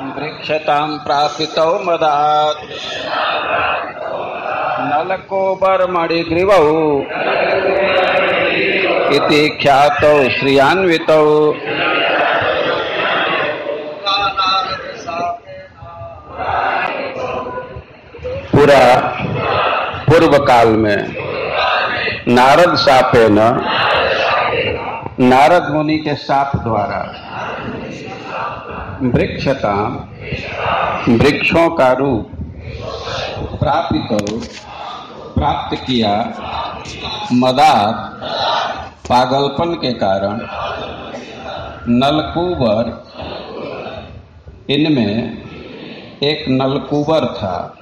वृक्षतां प्रापितौ मदात्। इति ख्यातौ श्रियान्वितौ। पूरा पूर्व काल में नारद सापे न नारद मुनि के साप द्वारा वृक्षता वृक्षों का रूप प्राप्त प्राप्त किया मदार पागलपन के कारण नलकूबर, इनमें एक नलकूबर था।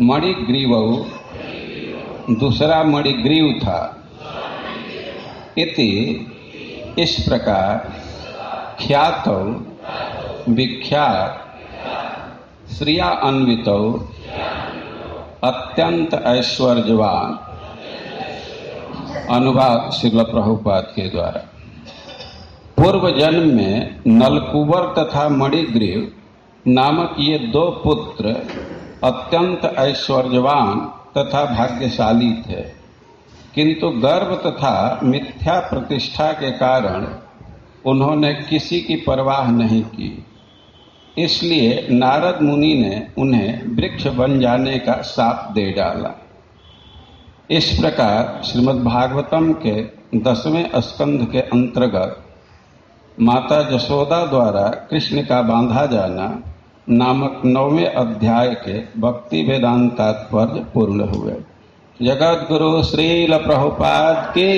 मणिग्रीव दूसरा मणिग्रीव था। इति इस प्रकार ख्यात, विख्यात, श्रिया अन्वित, अत्यंत ऐश्वर्यवान। अनुवाद श्रील प्रभुपाद के द्वारा। पूर्व जन्म में नलकुबर तथा मणिग्रीव नामक ये दो पुत्र अत्यंत ऐश्वर्यवान तथा भाग्यशाली थे। किंतु गर्व तथा मिथ्या प्रतिष्ठा के कारण उन्होंने किसी की परवाह नहीं की। इसलिए नारद मुनि ने उन्हें वृक्ष बन जाने का साप दे डाला। इस प्रकार श्रीमद् भागवतम के दसवें स्कंध के अंतर्गत माता जसोदा द्वारा कृष्ण का बांधा जाना नामक नौवें अध्याय के भक्ति वेदांत तात्पर्य पूर्ण हुए। जगत गुरु श्रील प्रभुपाद की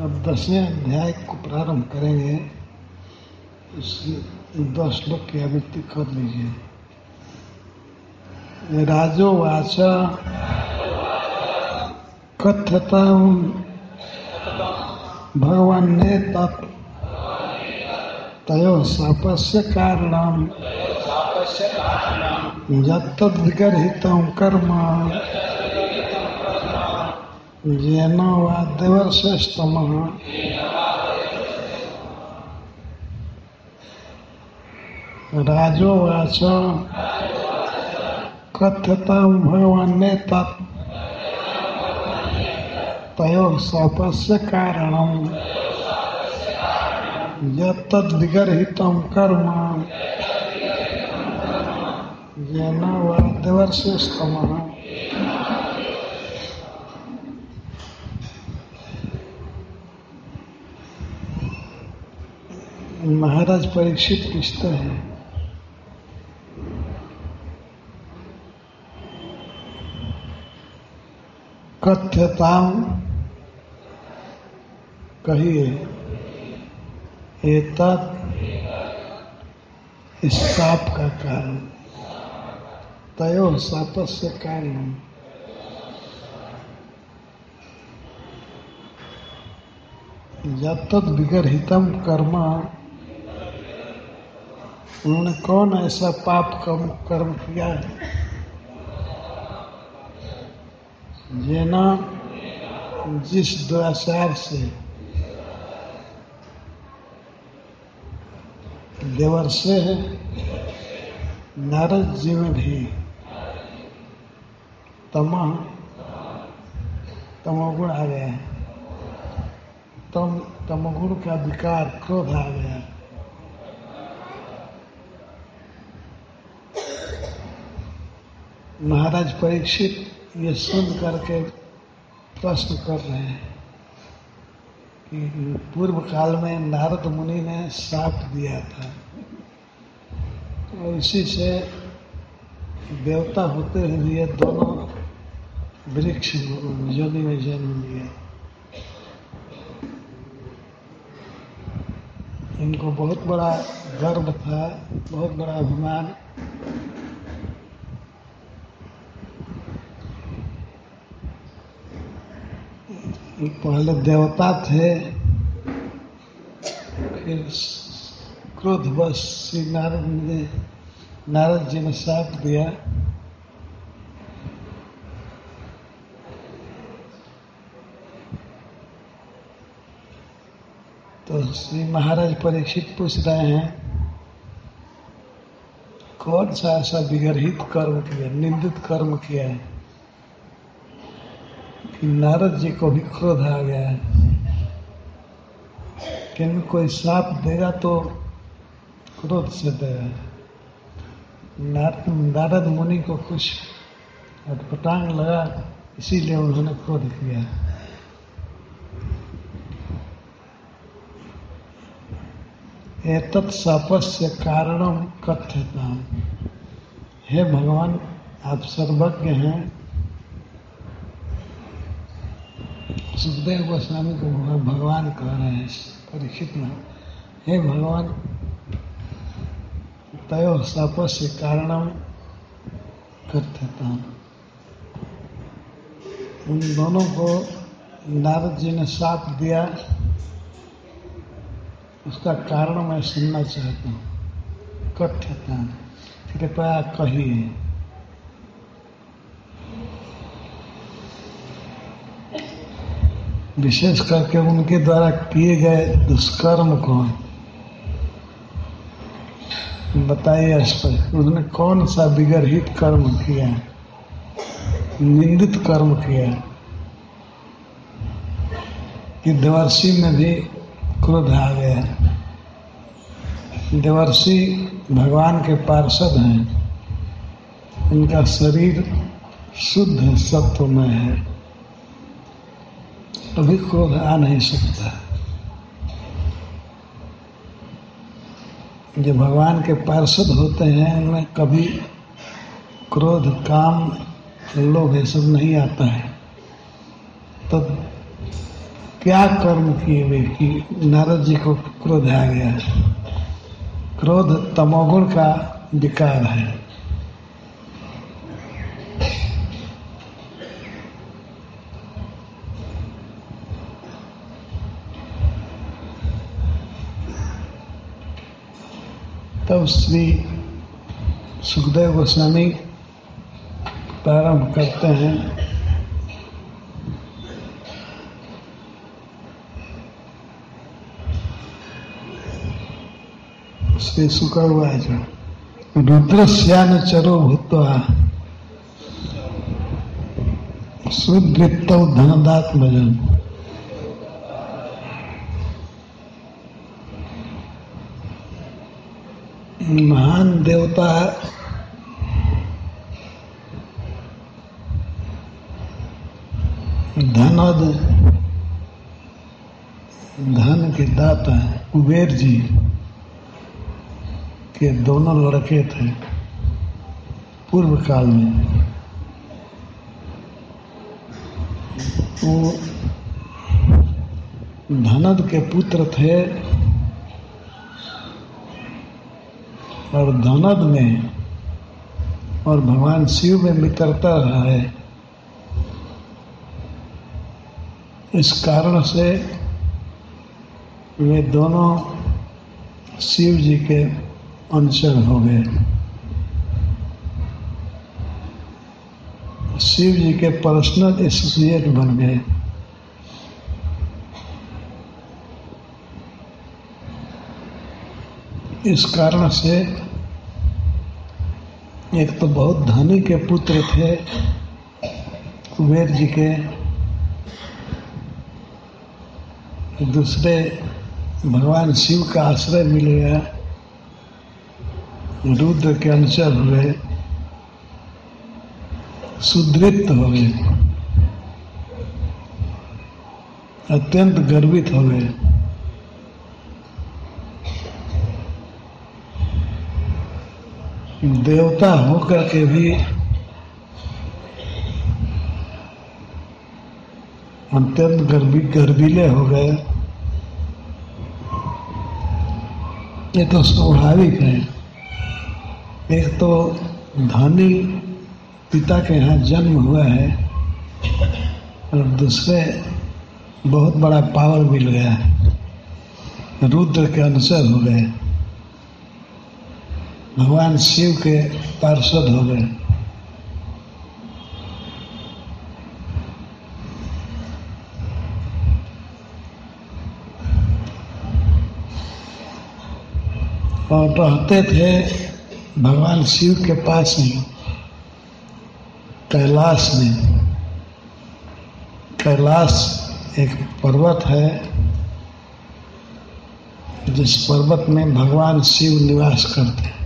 अब दसवें अध्याय को प्रारंभ करेंगे इसकी दस श्लोक की आवृत्ति कर लीजिए। राजो वाच कथता भगवान ने तप, तयो शापस्य कारणम यत्तद्विगर्हित कर्म। येन वा देवर्षस्तमः राजोवाच। कथता भगवान ने तत्। तयो शापस्य कर्म येन वा देवर्षस्तमः महाराज परीक्षित पूछते हैं। कथ्यताम कहिए, एतत् इस साप का कारण। तयो सापस्य कारण जब तक विगरहितम कर्म उन्होंने कौन ऐसा पाप कर्म कर्म किया? है जेना जिस दुराचार से देवर से नारद जी में भी तमा, तमोगुण आ गया है। तम, तमोगुण का विकार क्रोध आ गया महाराज परीक्षित ये सुन करके प्रश्न कर रहे हैं कि पूर्व काल में नारद मुनि ने साप दिया था। और इसी से देवता होते हुए दोनों वृक्ष योनि में जन्म लिए। इनको बहुत बड़ा गर्व था, बहुत बड़ा अभिमान। पहले देवता थे, फिर क्रोध बस श्री नारद ने नारद जी ने साथ दिया। तो श्री महाराज परीक्षित पूछ रहे हैं, कौन सा ऐसा विगरहित कर्म किया, निंदित कर्म किया है? कि नारद जी को भी क्रोध आ गया है कि कोई साप देगा तो क्रोध से देगा। नारद मुनि को कुछ अटपटांग लगा, इसीलिए उन्होंने क्रोध किया। एतत् सपस्य कारणम कथ्यता हे भगवान, आप सर्वज्ञ हैं सुखदेव गोस्वामी को भगवान कह रहे हैं परीक्षित में, हे भगवान, तय सपस्य कारणम कथ्यता उन दोनों को नारद जी ने साथ दिया। उसका कारण मैं सुनना चाहता हूँ। कथ्यता कृपया कहिए। विशेष करके उनके द्वारा किए गए दुष्कर्म को बताइए स्पष्ट उसने कौन सा विगरहित कर्म किया है? निंदित कर्म किया है? कि देवर्षि में भी क्रोध आ गया देवर्षि भगवान के पार्षद हैं। उनका शरीर शुद्ध सत्वमय है। अभी क्रोध आ नहीं सकता जो भगवान के पार्षद होते हैं उनमें कभी क्रोध काम लोभ ये सब नहीं आता है तो क्या कर्म किए वे कि नारद जी को क्रोध आ गया क्रोध तमोगुण का विकार है श्री सुखदेव गोस्वामी प्रारंभ करते हैं। श्री शुक्रवाच रुद्रस्यान चरो भूत्वा सुदृप्त धनदात्मजन। महान देवता धनद धन के दाता कुबेर जी के दोनों लड़के थे। पूर्व काल में। वो धनद के पुत्र थे। और धनद में और भगवान शिव में मित्रता रहा है। इस कारण से वे दोनों शिव जी के अनुचर हो गए। शिव जी के पर्सनल एसोसिएट बन गए। इस कारण से एक तो बहुत धनी के पुत्र थे, कुबेर जी के। दूसरे भगवान शिव का आश्रय मिल गया। रुद्र के अनुचर हुए। सुदृप्त हो गए। अत्यंत गर्वित हो गए। देवता होकर के भी अत्यंत गर्भी गर्वीले हो गए। ये तो स्वाभाविक है। एक तो धनी पिता के यहाँ जन्म हुआ है और दूसरे बहुत बड़ा पावर मिल गया है। रुद्र के अनुसार हो गए। भगवान शिव के पार्षद हो गए। और रहते थे भगवान शिव के पास में, कैलाश में। कैलाश एक पर्वत है, जिस पर्वत में भगवान शिव निवास करते हैं।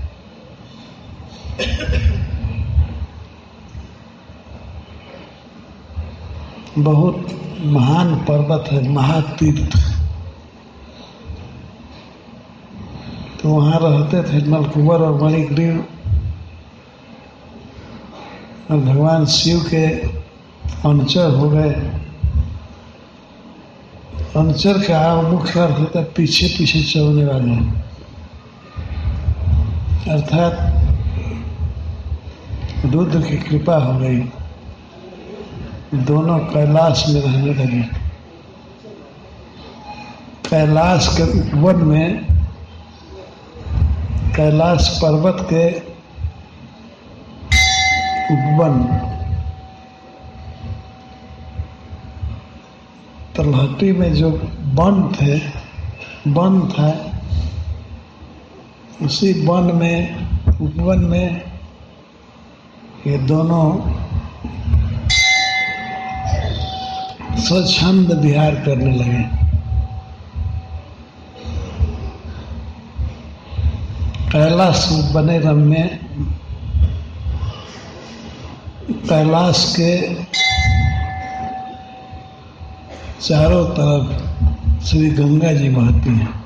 बहुत महान पर्वत है, महातीर्थ। तो वहाँ रहते थे नलकुबर और मणिग्रीव। और भगवान शिव के अनुचर हो गए। अनुचर का मुख्य अर्थ होता है पीछे पीछे चलने वाले अर्थात रुद्र की कृपा हो गई। दोनों कैलाश में रहने लगे। कैलाश के उपवन में कैलाश पर्वत के उपवन तलहटी में जो वन थे, वन था, उसी वन में उपवन में ये दोनों स्वच्छंद विहार करने लगे। कैलाश बने रम में कैलाश के चारों तरफ़ श्री गंगा जी बहती हैं।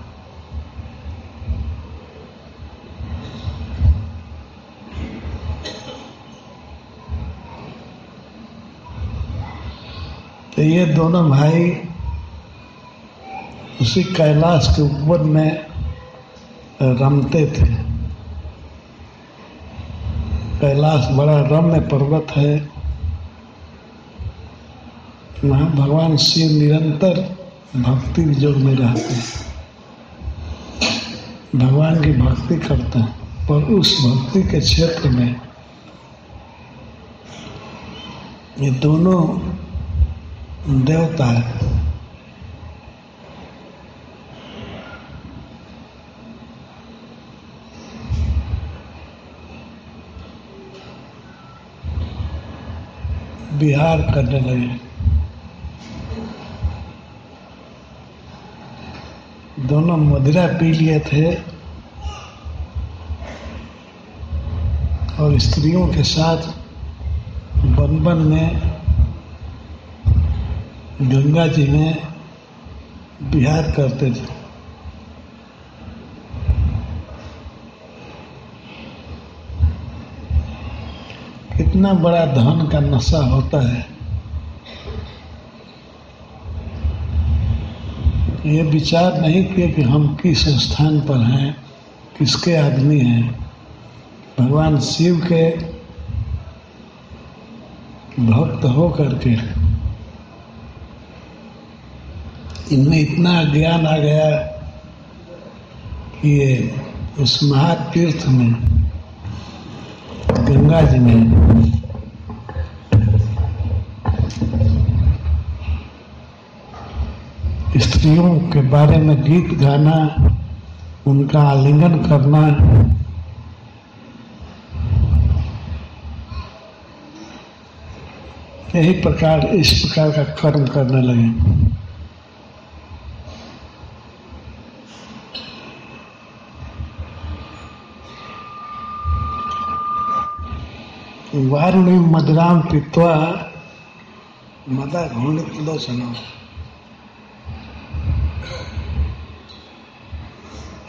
तो ये दोनों भाई उसी कैलाश के ऊपर में रमते थे। कैलाश बड़ा रम्य पर्वत है। वहाँ भगवान शिव निरंतर भक्ति योग में रहते हैं। भगवान की भक्ति करते हैं, पर उस भक्ति के क्षेत्र में ये दोनों देवता है बिहार करने लगे दोनों मदिरा पी लिए थे और स्त्रियों के साथ वन में गंगा जी में बिहार करते थे। कितना बड़ा धन का नशा होता है। ये विचार नहीं किए कि हम किस स्थान पर हैं, किसके आदमी हैं। भगवान शिव के भक्त हो करके इनमें इतना ज्ञान आ गया कि उस महातीर्थ में, गंगा जी में, स्त्रियों के बारे में गीत गाना, उनका आलिंगन करना, यही प्रकार, इस प्रकार का कर्म करने लगे। वारुणी मदराम पीत्वा, मदा घूर्णित लोचनो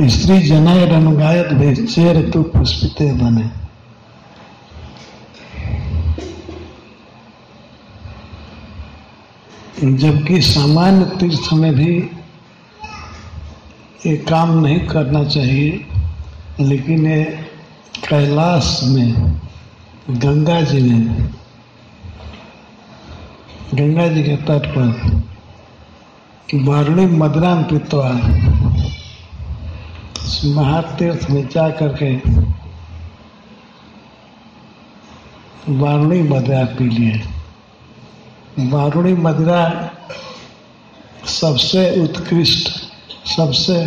स्त्री जनय अनुगायत भेचेर तु पुष्पिते बने। जबकि सामान्य तीर्थ में भी ये काम नहीं करना चाहिए, लेकिन ये कैलाश में गंगा जी ने, गंगा जी के तट पर वारुणी मदराम पित्वा महातीर्थ में जा करके वारुणी मदरा पी लिए। वारुणी मदरा सबसे उत्कृष्ट, सबसे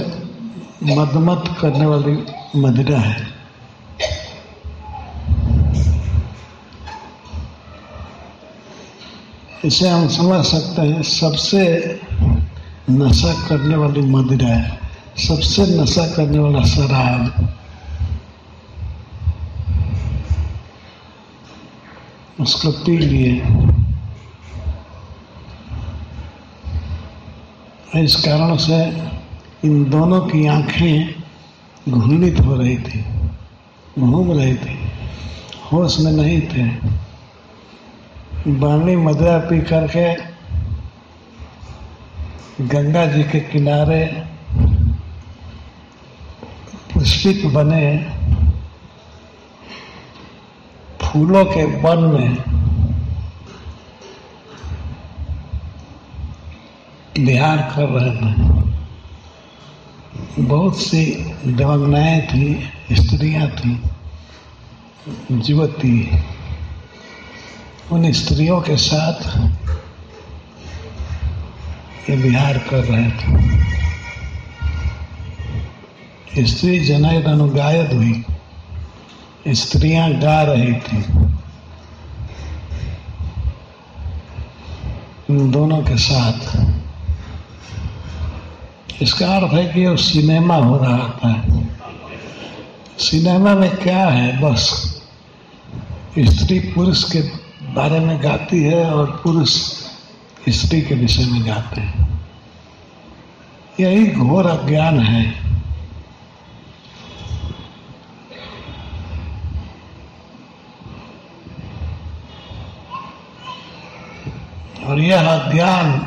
मदमत करने वाली मदिरा है। इसे हम समझ सकते हैं, सबसे नशा करने वाली मदिरा है, सबसे नशा करने वाला शराब उसको पी लिए। इस कारण से इन दोनों की आँखें घूर्णित हो रही थी, घूम रही थी, होश में नहीं थे। बानी मदरा पी करके गंगा जी के किनारे पुष्पित बने फूलों के वन में बिहार कर रहे थे बहुत सी दवंगनाएँ थी, स्त्रियाँ थी, युवती उन स्त्रियों के साथ ये बिहार कर रहे थे। स्त्री जनय अनुगायत हुई। स्त्रियाँ गा रही थी। इन दोनों के साथ। इसका अर्थ है कि वो सिनेमा हो रहा था। सिनेमा में क्या है? बस, स्त्री पुरुष के बारे में गाती है और पुरुष स्त्री के विषय में गाते हैं। यही घोर अज्ञान है। और यह अज्ञान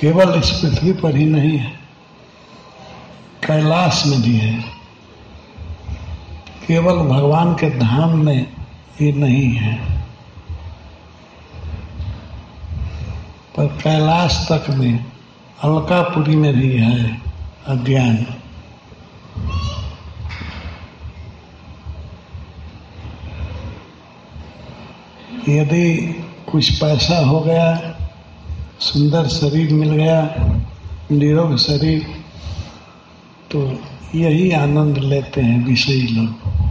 केवल इस पृथ्वी पर ही नहीं है, कैलाश में भी है। केवल भगवान के धाम में ये नहीं है। पर कैलाश तक में, अलकापुरी में भी है अज्ञान। यदि कुछ पैसा हो गया, सुंदर शरीर मिल गया, निरोग शरीर तो यही आनंद लेते हैं विषयी लोग।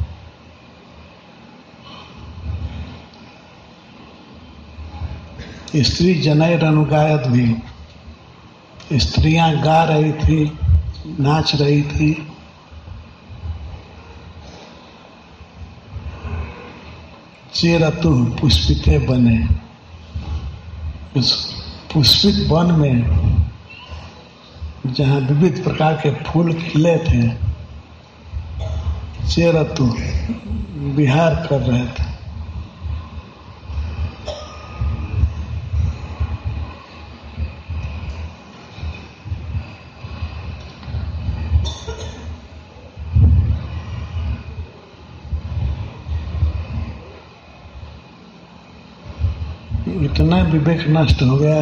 स्त्री जनैर अनुगायत भी। स्त्रियाँ गा रही थी, नाच रही थी। चेरतु पुष्पिते बने। उस पुष्पित वन में जहाँ विविध प्रकार के फूल खिले थे चेरतु बिहार कर रहे थे इतना विवेक नष्ट हो गया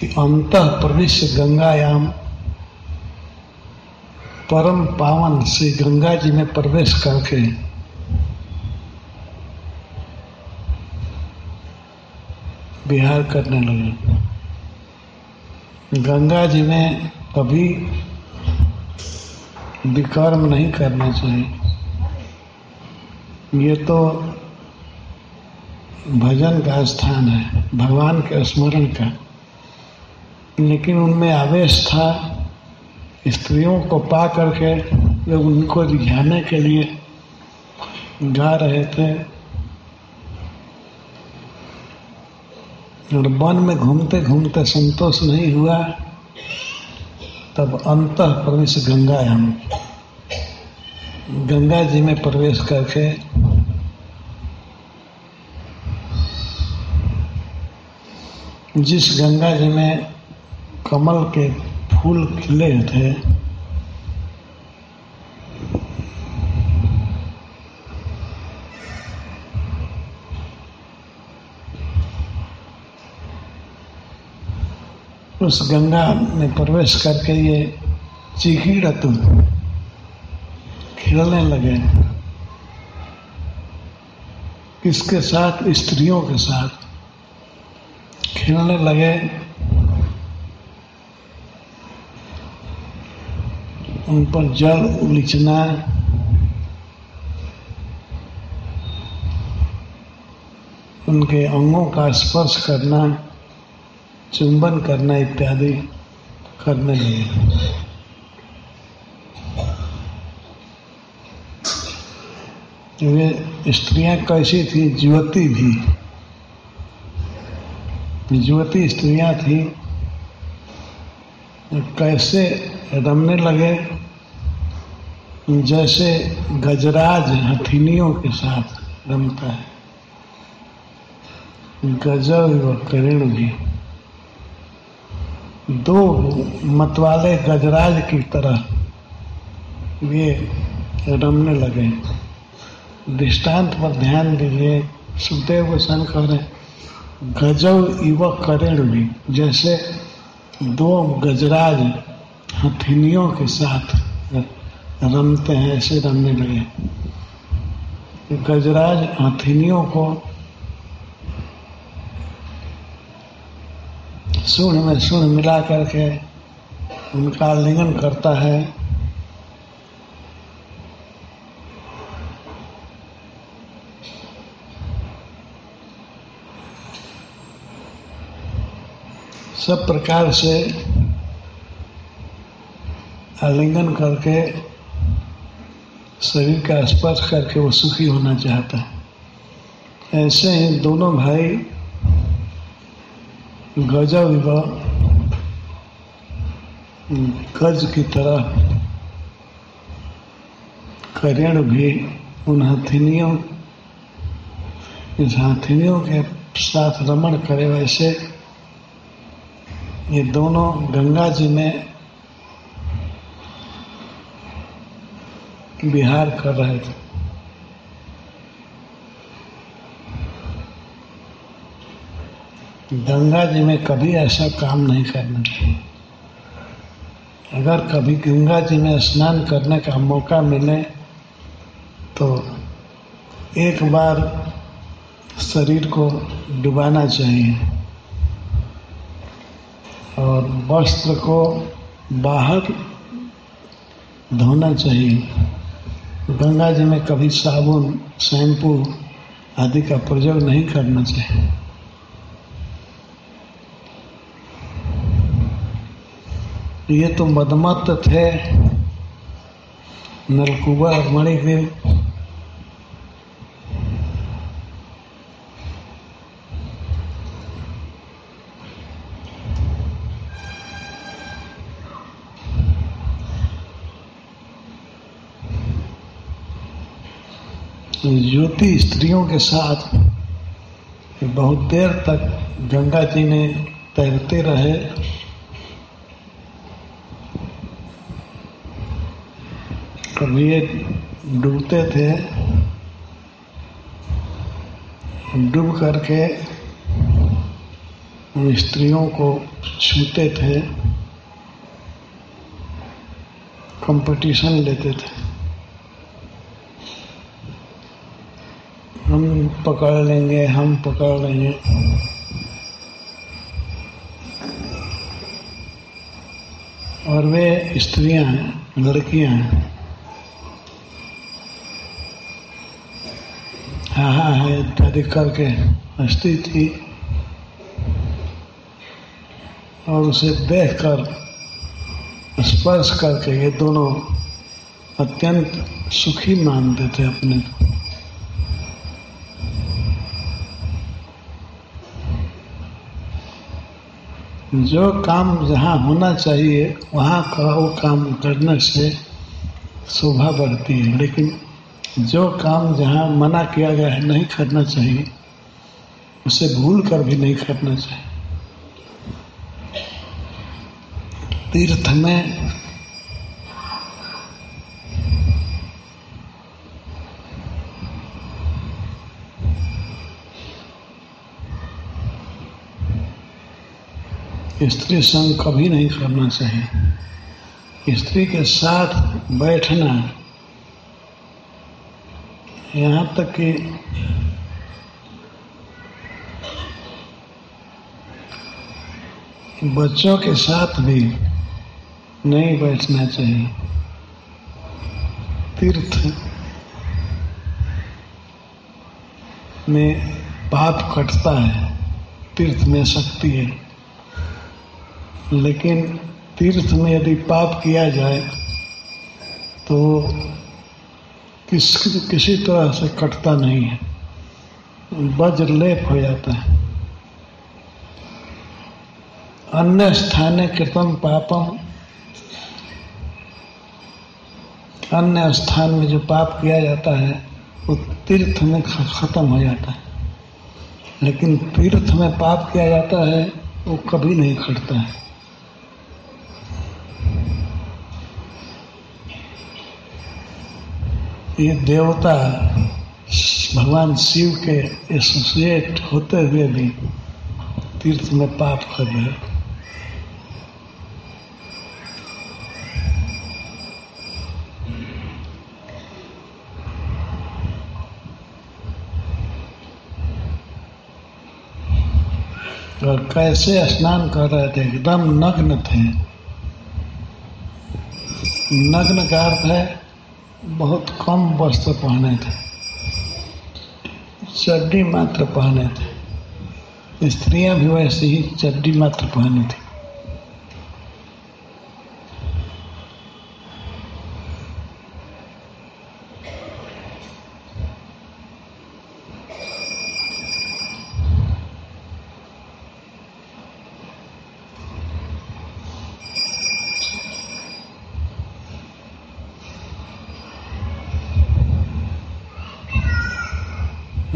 कि अंत प्रविश्य गंगायाम परम पावन श्री गंगा जी में प्रवेश करके बिहार करने लगे। गंगा जी में कभी विकर्म नहीं करना चाहिए। ये तो भजन का स्थान है, भगवान के स्मरण का। लेकिन उनमें आवेश था, स्त्रियों को पा करके लोग उनको रिझाने के लिए गा रहे थे। और वन में घूमते घूमते संतोष नहीं हुआ, तब अंत प्रवेश गंगा हम गंगा जी में प्रवेश करके जिस गंगा जी में कमल के फूल खिले थे, उस गंगा में प्रवेश करके ये चीखी रतु खेलने लगे। किसके साथ? स्त्रियों के साथ। खेलने लगे। उन पर जल उलिचना उनके अंगों का स्पर्श करना, चुंबन करना इत्यादि करने लगे। वे स्त्रियाँ कैसी थी युवती भी। युवती स्त्रियाँ थी कैसे रमने लगे? जैसे गजराज हथिनियों के साथ रमता है। गजब व करण भी। दो मतवाले गजराज की तरह वे रमने लगे। दृष्टांत पर ध्यान दीजिए। सुखदेव गोस्वामी कह रहे गजब युवक करेण भी जैसे दो गजराज हथिनियों के साथ रमते हैं, ऐसे रमने लगे। गजराज हथिनियों को सुन में सुन मिला करके उनका लिंगन करता है। सब प्रकार से आलिंगन करके शरीर का स्पर्श करके वो सुखी होना चाहता है। ऐसे ही दोनों भाई गजब व गज की तरह करण भी उन हथिनियों, इस हथिनियों के साथ रमण करे, वैसे ये दोनों गंगा जी में बिहार कर रहे थे। गंगा जी में कभी ऐसा काम नहीं करना। चाहिए अगर कभी गंगा जी में स्नान करने का मौका मिले तो एक बार शरीर को डुबाना चाहिए। और वस्त्र को बाहर धोना चाहिए। गंगा जी में कभी साबुन, शैम्पू आदि का प्रयोग नहीं करना चाहिए। ये तो मदमत थे। नलकुआ मणिगिर ज्योति स्त्रियों के साथ बहुत देर तक गंगा जी में तैरते रहे। कभी डूबते थे। डूब करके स्त्रियों को छूते थे। कंपटीशन लेते थे हम पकड़ लेंगे, हम पकड़ लेंगे। और वे स्त्रियाँ लड़कियाँ हैं। हाँ हाँ है, इत्यादि करके हंसती थी। और उसे देख कर स्पर्श करके ये दोनों अत्यंत सुखी मानते थे अपने। को जो काम जहाँ होना चाहिए, वहाँ का वो काम करने से शोभा बढ़ती है। लेकिन जो काम जहाँ मना किया गया है, नहीं करना चाहिए, उसे भूल कर भी नहीं करना चाहिए। तीर्थ में स्त्री संग कभी नहीं करना चाहिए। स्त्री के साथ बैठना, यहाँ तक कि बच्चों के साथ भी नहीं बैठना चाहिए। तीर्थ में पाप कटता है, तीर्थ में शक्ति है। लेकिन तीर्थ में यदि पाप किया जाए तो किस, किसी तरह से कटता नहीं है। वज्र लेप हो जाता है। अन्य स्थाने कृतम पापम। अन्य स्थान में जो पाप किया जाता है, वो तीर्थ में खत्म हो जाता है। लेकिन तीर्थ में पाप किया जाता है, वो कभी नहीं खटता है। ये देवता भगवान शिव के एसोसिएट होते हुए भी तीर्थ में पाप कर रहे और कैसे स्नान कर रहे थे? एकदम नग्न थे। नग्न का अर्थ है बहुत कम वस्त्र पहने थे। चड्डी मात्र पहने थे। स्त्रियाँ भी वैसे ही चड्डी मात्र पहनी थी।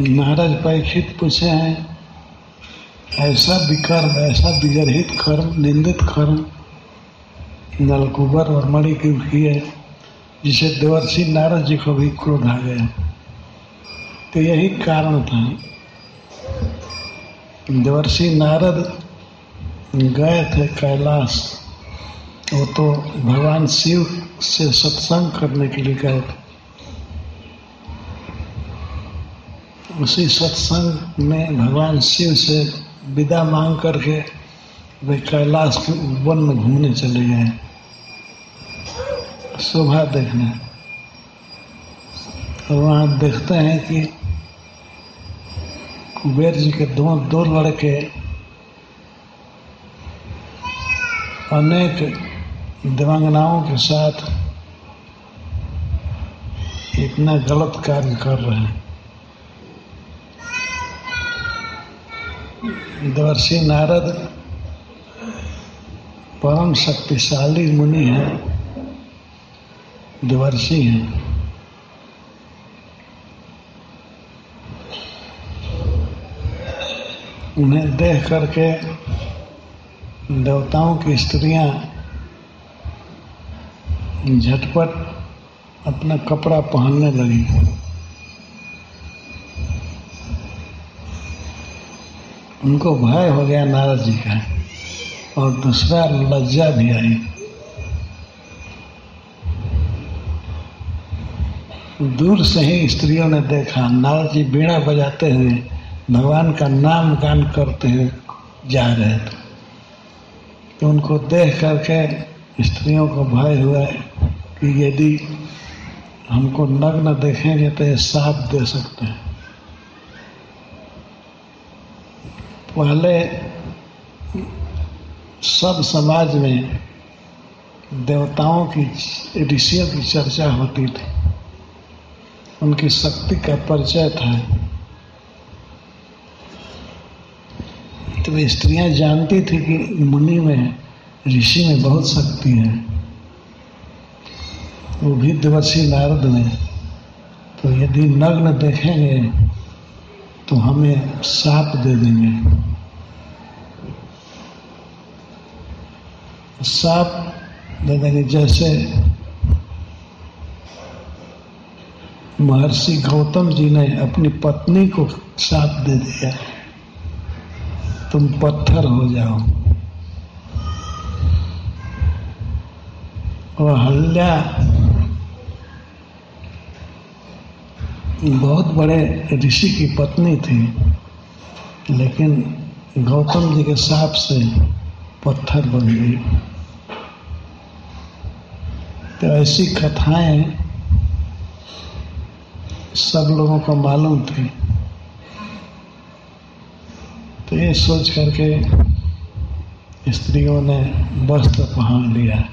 महाराज परीक्षित पूछे हैं, ऐसा विकर्म ऐसा विगरहित कर्म निंदित कर्म नलकुबर और मणि की है, जिसे देवर्षि नारद जी को भी क्रोध आ गया। तो यही कारण था। देवर्षि नारद गए थे कैलाश, वो तो भगवान शिव से सत्संग करने के लिए गए थे। उसी सत्संग में भगवान शिव से विदा मांग करके वे कैलाश के वन में घूमने चले गए। शोभा देखने। और वहाँ देखते हैं कि कुबेर जी के दो दो लड़के अनेक दिवंगनाओं के साथ इतना गलत कार्य कर रहे हैं। देवर्षि नारद परम शक्तिशाली मुनि हैं देवर्षि हैं। उन्हें देख करके देवताओं की स्त्रियाँ झटपट अपना कपड़ा पहनने लगी। उनको भय हो गया नारद जी का। और दूसरा लज्जा भी आई। दूर से ही स्त्रियों ने देखा, नारद जी बीड़ा बजाते हुए भगवान का नाम गान करते हुए जा रहे थे। तो उनको देख करके स्त्रियों को भय हुआ कि यदि हमको नग्न देखेंगे तो ये साथ दे सकते हैं। पहले सब समाज में देवताओं की ऋषियों की चर्चा होती थी। उनकी शक्ति का परिचय था। तो स्त्रियाँ जानती थी कि मुनि में, ऋषि में बहुत शक्ति है। वो भी देवर्षि नारद में। तो यदि नग्न देखेंगे तो हमें साप दे देंगे। साप दे देंगे, जैसे महर्षि गौतम जी ने अपनी पत्नी को साप दे दिया। तुम पत्थर हो जाओ। और हल्या बहुत बड़े ऋषि की पत्नी थी, लेकिन गौतम जी के साप से पत्थर बन गई। तो ऐसी कथाएँ सब लोगों को मालूम थी। तो ये सोच करके स्त्रियों ने वस्त्र पहन लिया।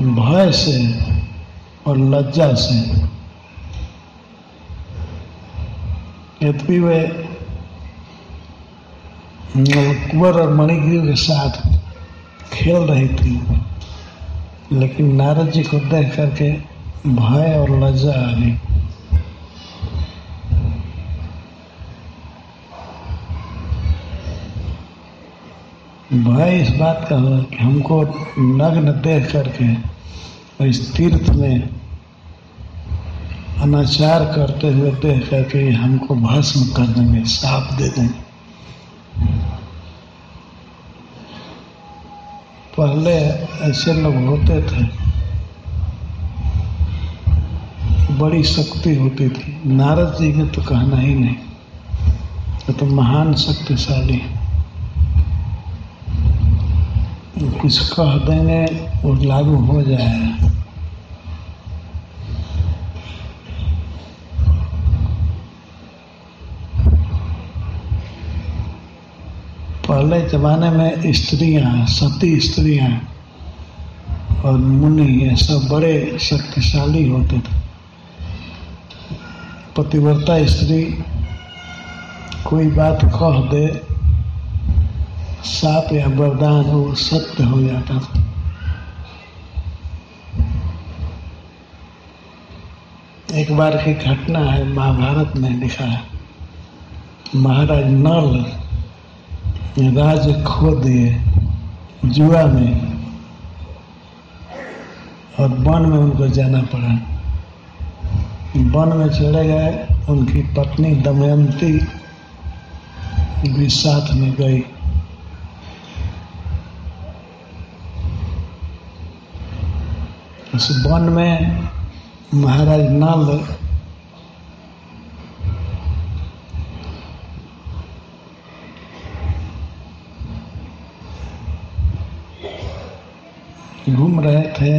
भय से और लज्जा से। यद्यपि वे कुंवर और मणिगिरी के साथ खेल रही थी, लेकिन नारद जी को देख करके भय और लज्जा आ गई। भय इस बात का हुआ कि हमको नग्न देख करके इस तीर्थ में अनाचार करते हुए देख करके हमको भस्म कर देंगे साफ़ दे देंगे। पहले ऐसे लोग होते थे, बड़ी शक्ति होती थी। नारद जी में तो कहना ही नहीं तो महान शक्तिशाली है। कुछ कह देंगे वो लागू हो जाएगा पहले जमाने में स्त्रियाँ, सती स्त्रियाँ और मुनि, ये सब बड़े शक्तिशाली होते थे। पतिव्रता स्त्री कोई बात कह दे साप या वरदान हो वो सत्य हो जाता था एक बार की घटना है, महाभारत में लिखा है। महाराज नल राज खो दिए, जुआ में, और वन में उनको जाना पड़ा। वन में चले गए, उनकी पत्नी दमयंती भी साथ में गई। उस वन में महाराज नल घूम रहे थे।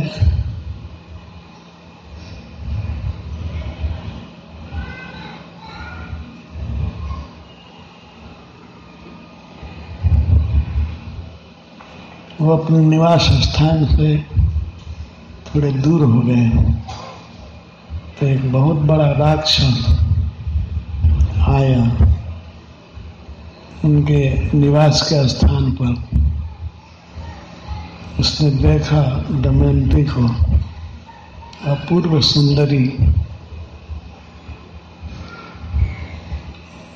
वो अपने निवास स्थान से थोड़े दूर हो गए तो एक बहुत बड़ा राक्षस आया उनके निवास के स्थान पर। उसने देखा दमयंती को, अपूर्व सुंदरी,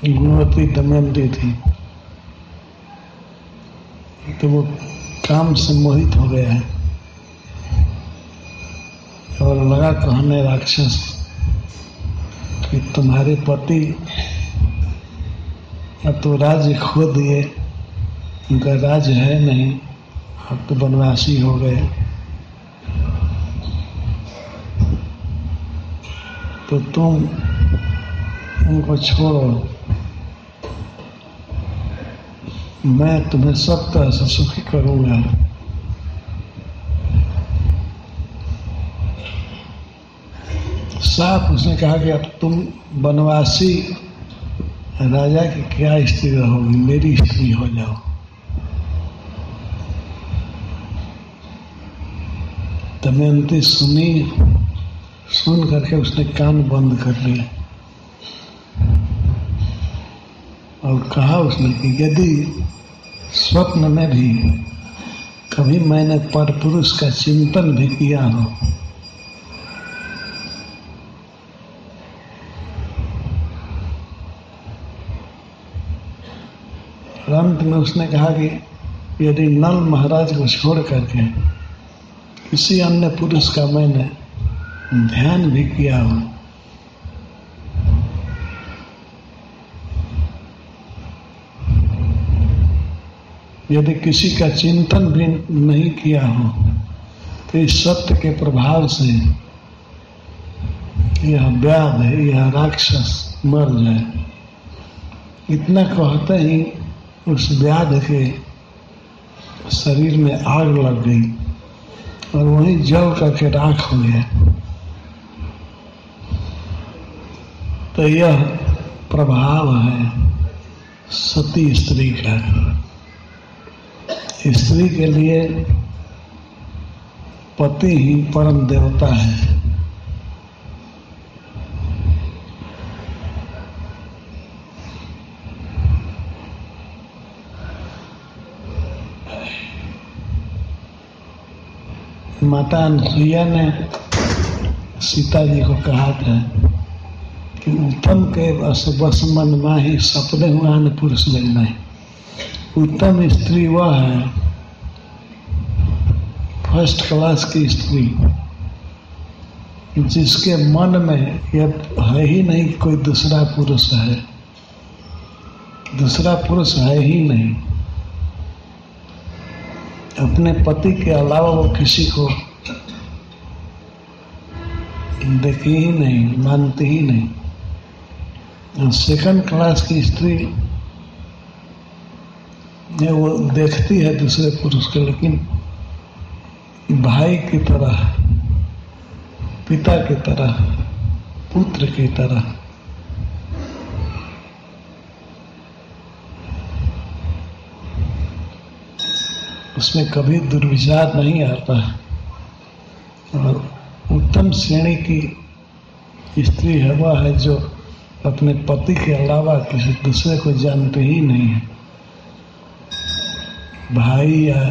गुणवती दमयंती थी। तो वो काम से मोहित हो गया है। और लगा कहने राक्षस कि तुम्हारे पति अब तो राज्य खो दिए उनका राज्य है नहीं, अब तो वनवासी हो गए। तो तुम उनको छोड़ो। मैं तुम्हें सब तरह से सुखी करूँगा। साफ़ उसने कहा कि अब तुम वनवासी राजा की क्या स्त्री रहोगी? मेरी स्त्री हो जाओ। दमयंती सुनी, सुन करके उसने कान बंद कर लिया और कहा उसने कि यदि स्वप्न में भी कभी मैंने पर पुरुष का चिंतन भी किया हो अंत में उसने कहा कि यदि नल महाराज को छोड़ करके किसी अन्य पुरुष का मैंने ध्यान भी किया हो, यदि किसी का चिंतन भी नहीं किया हो तो इस सत्य के प्रभाव से यह व्याध है यह राक्षस मर जाए। इतना कहते ही उस व्याध के शरीर में आग लग गई और वहीं जल करके राख हो गया। तो यह प्रभाव है सती स्त्री का। स्त्री के लिए पति ही परम देवता है। माता अनुसुईया ने सीता जी को कहा था कि उत्तम के बस मन माही, सपने हुआ न पुरुष लगना है उत्तम स्त्री वह है फ़र्स्ट क्लास की स्त्री, जिसके मन में यह है ही नहीं कोई दूसरा पुरुष है। दूसरा पुरुष है ही नहीं। अपने पति के अलावा वो किसी को देखी ही नहीं, मानती ही नहीं। सेकंड क्लास की स्त्री ये वो देखती है दूसरे पुरुष को, लेकिन भाई की तरह, पिता की तरह, पुत्र की तरह। उसमें कभी दुर्विचार नहीं आता और उत्तम श्रेणी की स्त्री है वह है जो अपने पति के अलावा किसी दूसरे को जानते ही नहीं है। भाई या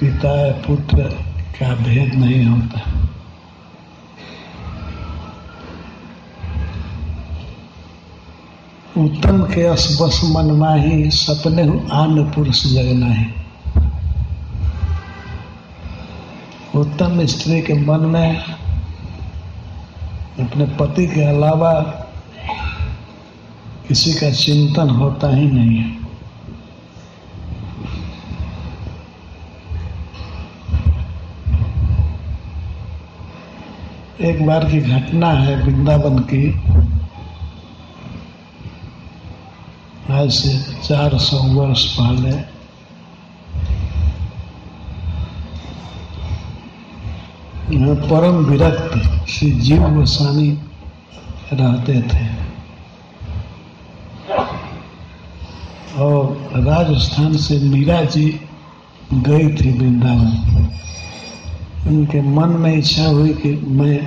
पिता या पुत्र का भेद नहीं होता। उत्तम के बस मनमा ही सपने आन पुरुष जगना है उत्तम स्त्री के मन में, अपने पति के अलावा किसी का चिंतन होता ही नहीं है। एक बार की घटना है वृंदावन की। आज से चार सौ वर्ष पहले परम विरक्त श्री जीव गोस्वामी रहते थे। और राजस्थान से मीरा जी गई थी वृंदावन। उनके मन में इच्छा हुई कि मैं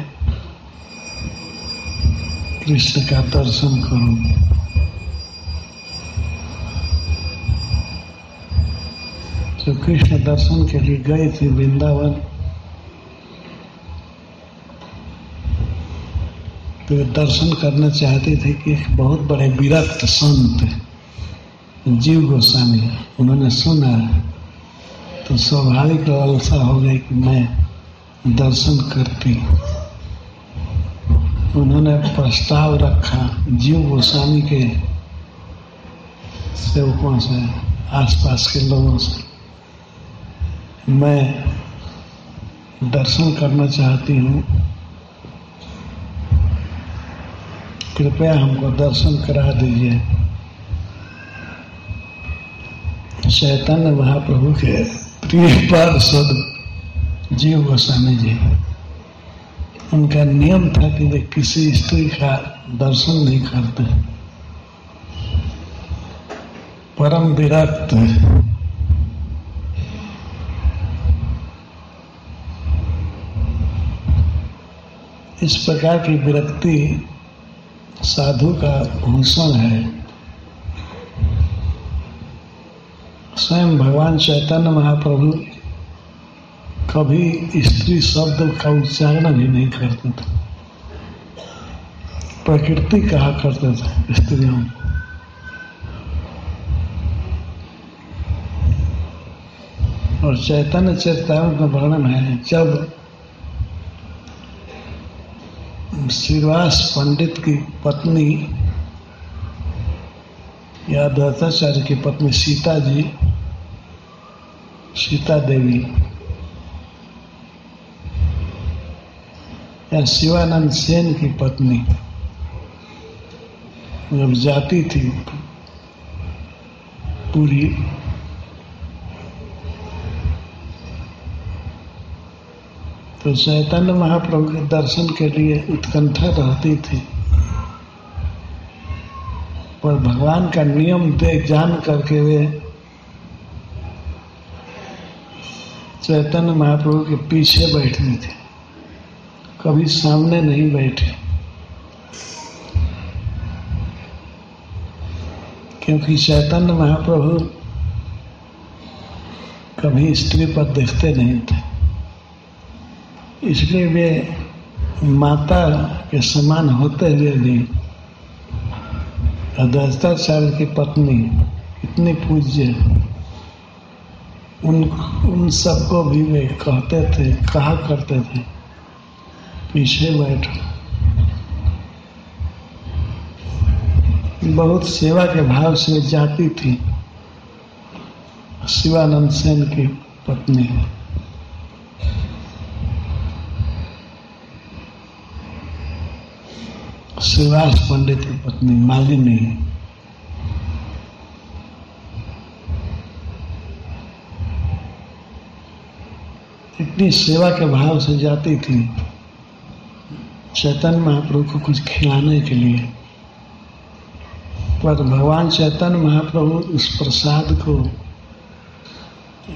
कृष्ण का दर्शन करूँ। तो कृष्ण दर्शन के लिए गए थे वृंदावन। तो दर्शन करना चाहते थे कि बहुत बड़े विरक्त संत जीव गोस्वामी उन्होंने सुना तो स्वाभाविक लालसा हो गई कि मैं दर्शन करती उन्होंने प्रस्ताव रखा, जीव गोस्वामी के सेवकों से, आसपास के लोगों से। मैं दर्शन करना चाहती हूँ। कृपया हमको दर्शन करा दीजिए। चैतन्य महाप्रभु के प्रिय पार्षद जीव गोस्वामी जी। उनका नियम था कि वे किसी स्त्री का दर्शन नहीं करते। परम विरक्त इस प्रकार की विरक्ति साधु का भूषण है। स्वयं भगवान चैतन्य महाप्रभु कभी स्त्री शब्द का उच्चारण भी नहीं करते थे। प्रकृति कहा करते थे स्त्रियों और चैतन्य चेतावत का वर्णन है, जब श्रीवास पंडित की पत्नी या दत्ताचार्य की पत्नी सीता जी, सीता देवी, या शिवानंद सेन की पत्नी जब जाती थी पूरी तो चैतन्य महाप्रभु के दर्शन के लिए उत्कंठा रहती थी। पर भगवान का नियम देख जान करके वे चैतन्य महाप्रभु के पीछे बैठती थे। कभी सामने नहीं बैठे। क्योंकि चैतन्य महाप्रभु कभी स्त्री पर देखते नहीं थे। इसलिए वे माता के समान होते हुए भी साल की पत्नी इतनी पूज्य, उन उन सबको भी वे कहते थे, कहा करते थे, पीछे बैठ। बहुत सेवा के भाव से जाती थी शिवानंद सेन की पत्नी। श्रीवास पंडित की पत्नी मालिनी। इतनी सेवा के भाव से जाती थी। चैतन्य महाप्रभु को कुछ खिलाने के लिए। पर भगवान चैतन्य महाप्रभु उस प्रसाद को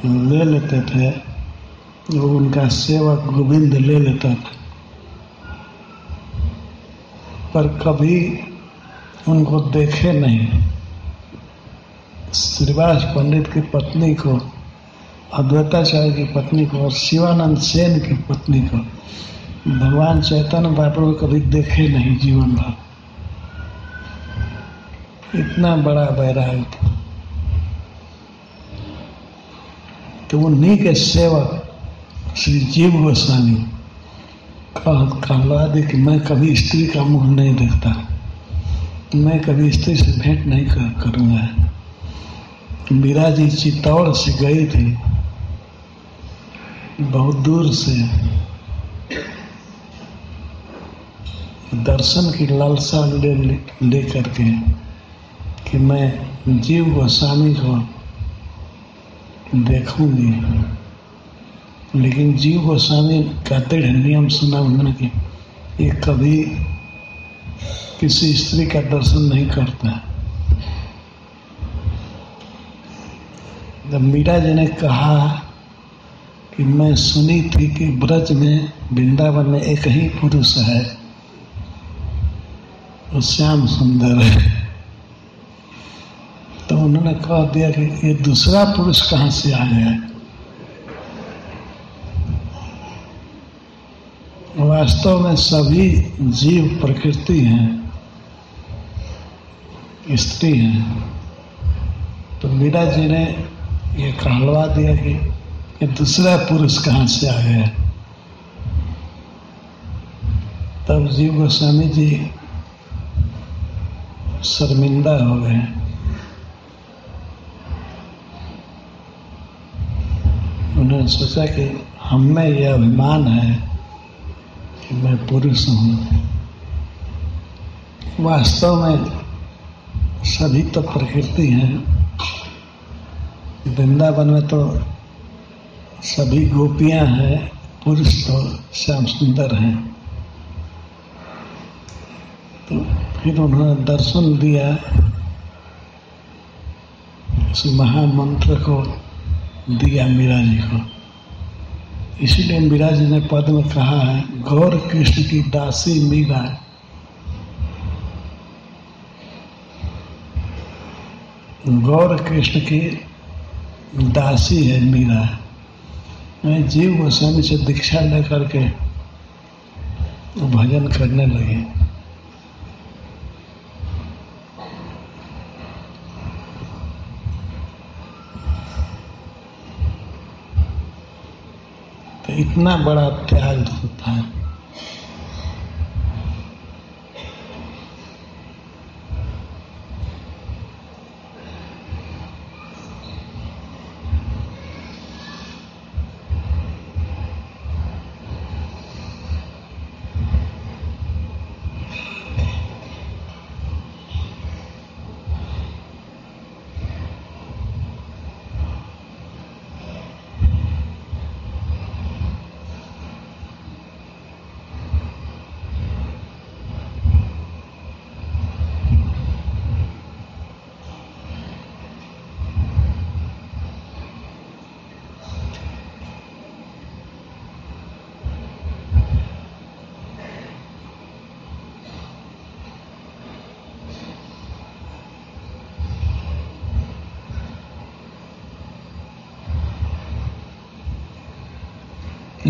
ले लेते थे। वो उनका सेवक गोविंद ले लेता था। पर कभी उनको देखे नहीं। श्रीवास पंडित की पत्नी को, अद्वैताचार्य की पत्नी को और शिवानंद सेन की पत्नी को भगवान चैतन्य महाप्रभु कभी देखे नहीं जीवन भर। इतना बड़ा बैराग था। तो उन्हीं के सेवक श्री जीव गोस्वामी कहलवा दे कि मैं कभी स्त्री का मुँह नहीं देखता। मैं कभी स्त्री से भेंट नहीं कर, करूँगा। मीरा जी चित्तौड़ से गई थी। बहुत दूर से। दर्शन की लालसा ले ले करके कि मैं जीव गोस्वामी को देखूँगी। लेकिन जीव गोस्वामी का दृढ़ नियम सुना उन्होंने कि ये कभी किसी स्त्री का दर्शन नहीं करता जब मीरा जी ने कहा कि मैं सुनी थी कि ब्रज में वृंदावन में एक ही पुरुष है, वो श्याम सुंदर है। तो उन्होंने कह दिया कि ये दूसरा पुरुष कहाँ से आ गया वास्तव में सभी जीव प्रकृति हैं, स्त्री हैं। तो मीरा जी ने ये कहलवा दिया कि ये दूसरा पुरुष कहाँ से आ गया? तब जीव गोस्वामी जी शर्मिंदा हो गए। उन्होंने सोचा कि हम में यह अभिमान है कि मैं पुरुष हूँ वास्तव में सभी तो प्रकृति हैं। वृंदावन में तो सभी गोपियाँ हैं, पुरुष तो श्याम सुंदर हैं। तो फिर उन्होंने दर्शन दिया उस महामंत्र को, दिया मीरा जी को। इसीलिए मीरा जी ने पद में कहा है, गौर कृष्ण की दासी मीरा गौर कृष्ण की दासी है मीरा मैं जीव गोस्वामी से दीक्षा लेकर के भजन करने लगे। इतना बड़ा त्याग होता है।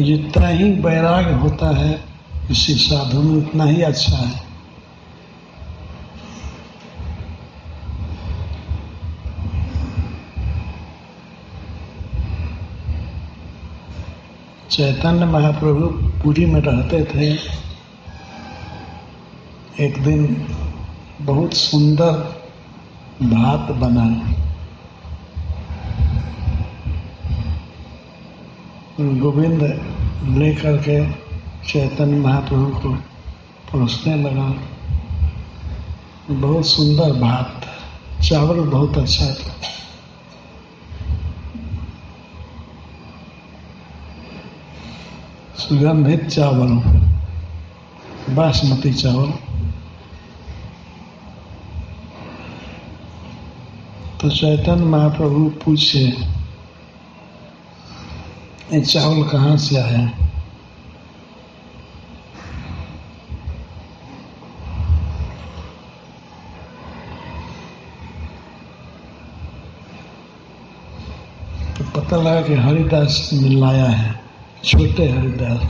जितना ही वैराग्य होता है किसी साधु में उतना ही अच्छा है। चैतन्य महाप्रभु पुरी में रहते थे। एक दिन बहुत सुंदर भात बना। गोविंद लेकर के चैतन्य महाप्रभु को परोसने लगा। बहुत सुंदर भात, चावल बहुत अच्छा था। सुगंधित चावल, बासमती चावल। तो चैतन्य महाप्रभु पूछे ये चावल कहाँ से आया। तो पता लगा कि हरिदास ने लाया है, छोटे हरिदास।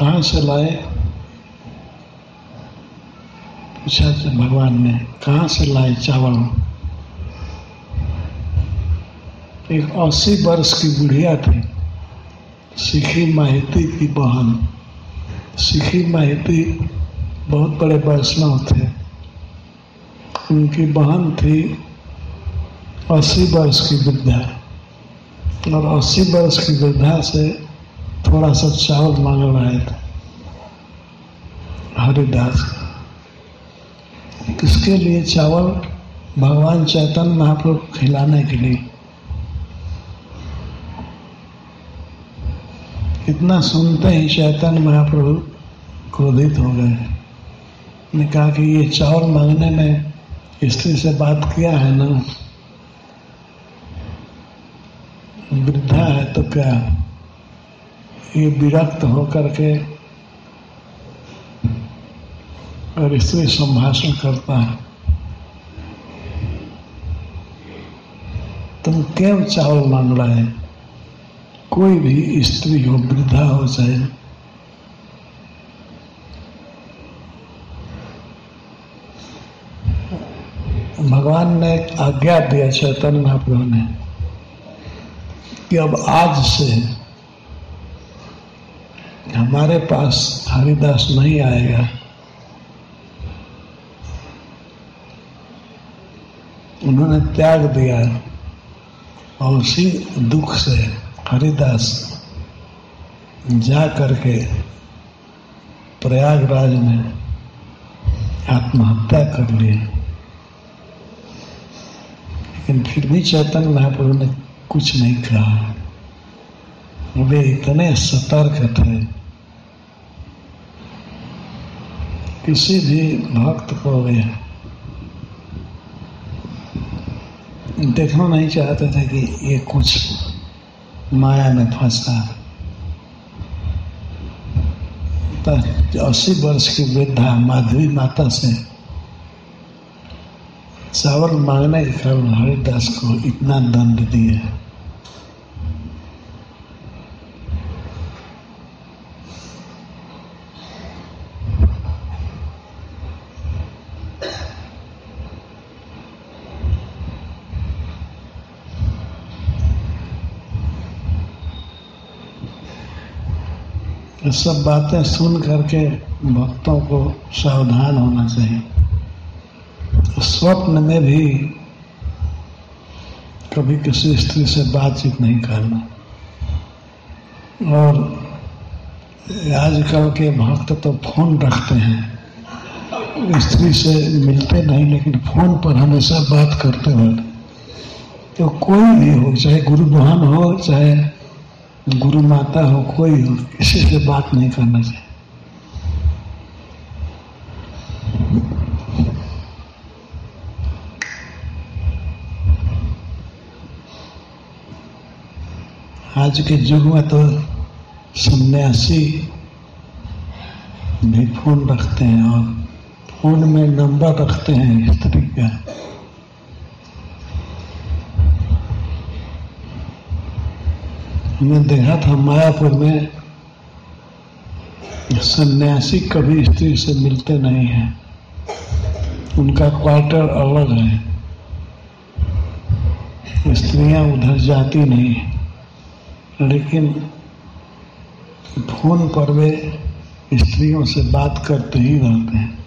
कहाँ से लाए। पूछा भगवान ने कहाँ से लाए चावल? एक अस्सी वर्ष की बुढ़िया थी। सिखी माहिती की बहन। सिखी माहिती बहुत बड़े वैष्णव थे। उनकी बहन थी अस्सी वर्ष की वृद्धा। और अस्सी वर्ष की वृद्धा से थोड़ा सा चावल मांग रहे थे। हरिदास, किसके लिए चावल? भगवान चैतन्य महाप्रभु खिलाने के लिए। इतना सुनते ही चैतन्य महाप्रभु क्रोधित हो गए। ने कहा कि ये चावल मांगने में स्त्री से बात किया है ना? वृद्धा है तो क्या? ये विरक्त होकर के और स्त्री संभाषण करता है। तुम क्यों चावल मांग रहे हैं? कोई भी स्त्री हो, वृद्धा हो, चाहे भगवान ने आज्ञा दिया चैतन्य महाप्रभु ने, कि अब आज से हमारे पास हरिदास नहीं आएगा। उन्होंने त्याग दिया और उसी दुख से हरिदास जा करके प्रयागराज में आत्महत्या कर लिए लेकिन फिर भी चैतन्य महाप्रभु ने कुछ नहीं कहा। वे इतने सतर्क थे किसी भी भक्त को वे देखना नहीं चाहते थे कि ये कुछ माया में फंसा अस्सी वर्ष की वृद्धा माधवी माता से चावल मांगने के कारण हरिदास को इतना दंड दिए। ये सब बातें सुन करके भक्तों को सावधान होना चाहिए। स्वप्न में भी कभी किसी स्त्री से बातचीत नहीं करना। और आजकल के भक्त तो फ़ोन रखते हैं। स्त्री से मिलते नहीं, लेकिन फ़ोन पर हमेशा बात करते रहते तो कोई भी हो, चाहे गुरु बहन हो, चाहे गुरु माता हो, कोई हो, किसी से बात नहीं करना चाहिए। आज के युग में तो सन्यासी भी फ़ोन रखते हैं और फ़ोन में नंबर रखते हैं स्त्री का। हमने देखा था मायापुर में सन्यासी कभी स्त्री से मिलते नहीं हैं। उनका क्वार्टर अलग है। स्त्रियाँ उधर जाती नहीं है। लेकिन फ़ोन पर वे स्त्रियों से बात करते ही रहते हैं।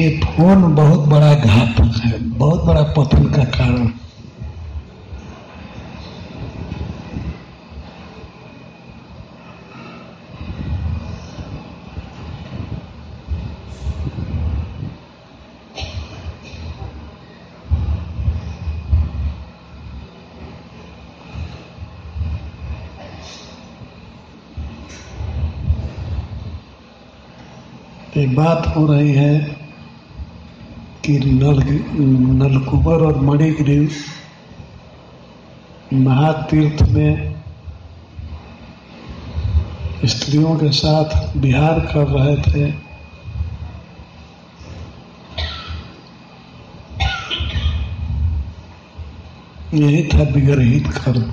ये फ़ोन बहुत बड़ा घातक है, बहुत बड़ा पतन का कारण। बात हो रही है कि नल, नलकुबर और मणिग्रीव महातीर्थ में स्त्रियों के साथ बिहार कर रहे थे। यही था विग्रहित कर्म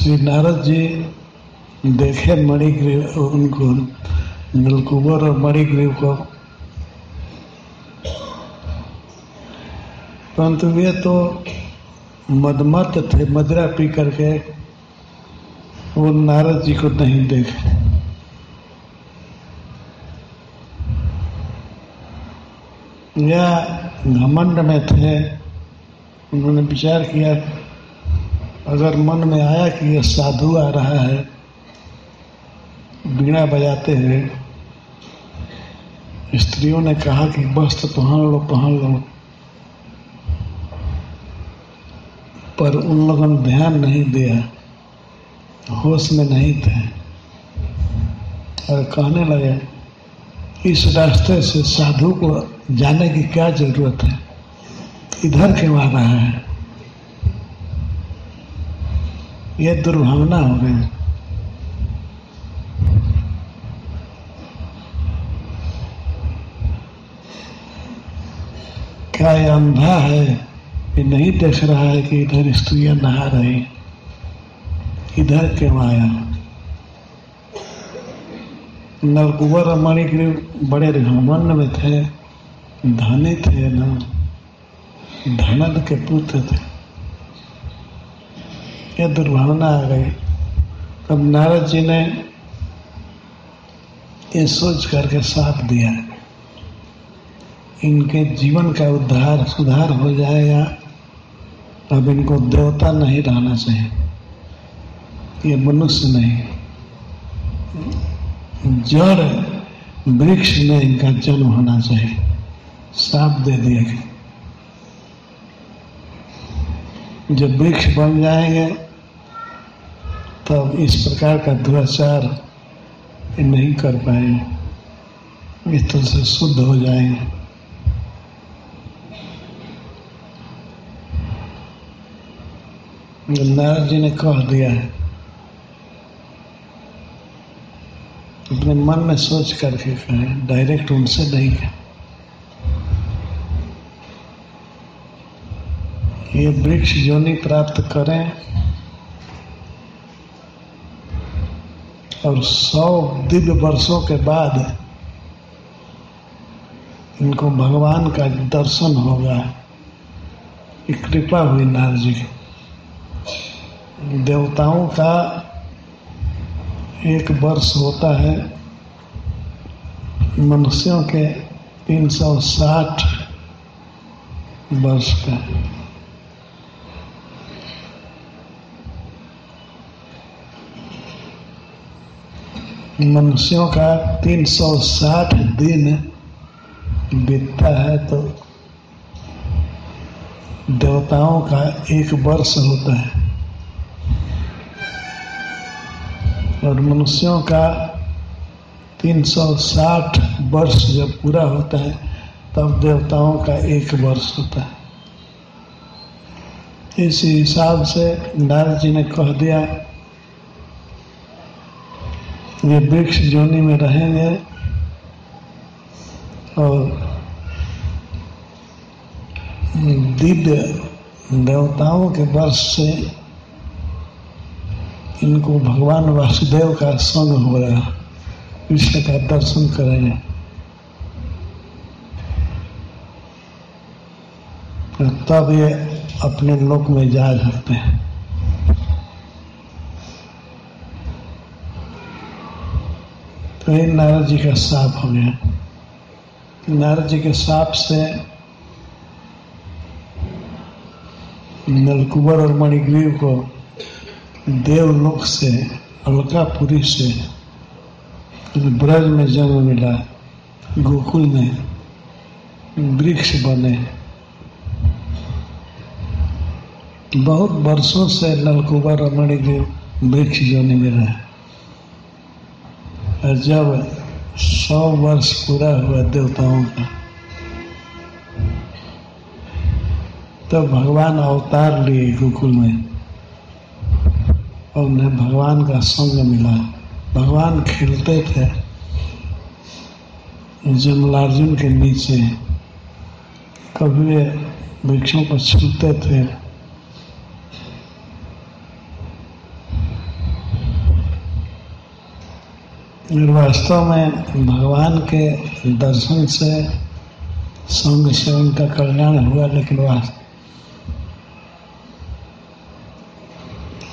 श्री नारद जी देखे मणिग्रीव, उनको नलकुबर और मणिग्रीव को। परंतु वे तो मदमत थे, मदिरा पी करके, वो नारद जी को नहीं देखे। या घमंड में थे, उन्होंने विचार किया अगर मन में आया कि यह साधु आ रहा है बीणा बजाते हुए, स्त्रियों ने कहा कि वस्त्र पहन लो पहन लो पर उन लोगों ने ध्यान नहीं दिया, होश में नहीं थे। और कहने लगे, इस रास्ते से साधु को जाने की क्या ज़रूरत है? इधर क्यों आ रहा है? यह दुर्भावना हो गई। क्या ये अंधा है? ये नहीं देख रहा है कि इधर स्त्रियाँ नहा रही इधर क्यों आया? नलकुबर और के बड़े घमंड में थे, धनी थे ना धनद के पुत्र थे। यह दुर्भावना आ गई। तब नारद जी ने ये सोच करके साथ दिया, इनके जीवन का उद्धार सुधार हो जाएगा अब इनको देवता नहीं रहना चाहिए। ये मनुष्य नहीं। जड़ वृक्ष में इनका जन्म होना चाहिए। साफ़ दे दिया गया जब वृक्ष बन जाएँगे, तब इस प्रकार का दुराचार नहीं कर पाएँगे। इस तरह से शुद्ध हो जाएँगे। नारद जी ने कह दिया है, अपने मन में सोच करके कहें, डायरेक्ट उनसे नहीं कहें। ये वृक्ष योनि प्राप्त करें और सौ दिव्य वर्षों के बाद इनको भगवान का दर्शन होगा। कृपा हुई नारद जी की। देवताओं का एक वर्ष होता है, मनुष्यों के 360 वर्ष का। मनुष्यों का 360 दिन बीतता है तो देवताओं का एक वर्ष होता है। और मनुष्यों का 360 वर्ष जब पूरा होता है, तब देवताओं का एक वर्ष होता है। इस हिसाब से नारद जी ने कह दिया ये वृक्ष जोनी में रहेंगे और दिव्य देवताओं के वर्ष से इनको भगवान वासुदेव का संग हो रहा कृष्ण का दर्शन करेंगे। तब ये अपने लोक में जा सकते हैं। तो ये नारद जी का साप हो गया। नारद जी के साप से नलकुबर और मणिग्रीव को देवलोक से, अलकापुरी से ब्रज में जन्म मिला। गोकुल में वृक्ष बने। बहुत वर्षों से नलकुबर और मणिग्रीव वृक्ष जोने में रहे। और जब सौ वर्ष पूरा हुआ देवताओं का, तब भगवान अवतार लिए गोकुल में। और उन्हें भगवान का संग मिला। भगवान खेलते थे। जमलार्जुन के नीचे कभी वृक्षों को छूते थे। वास्तव में भगवान के दर्शन से संग से उनका कल्याण हुआ, लेकिन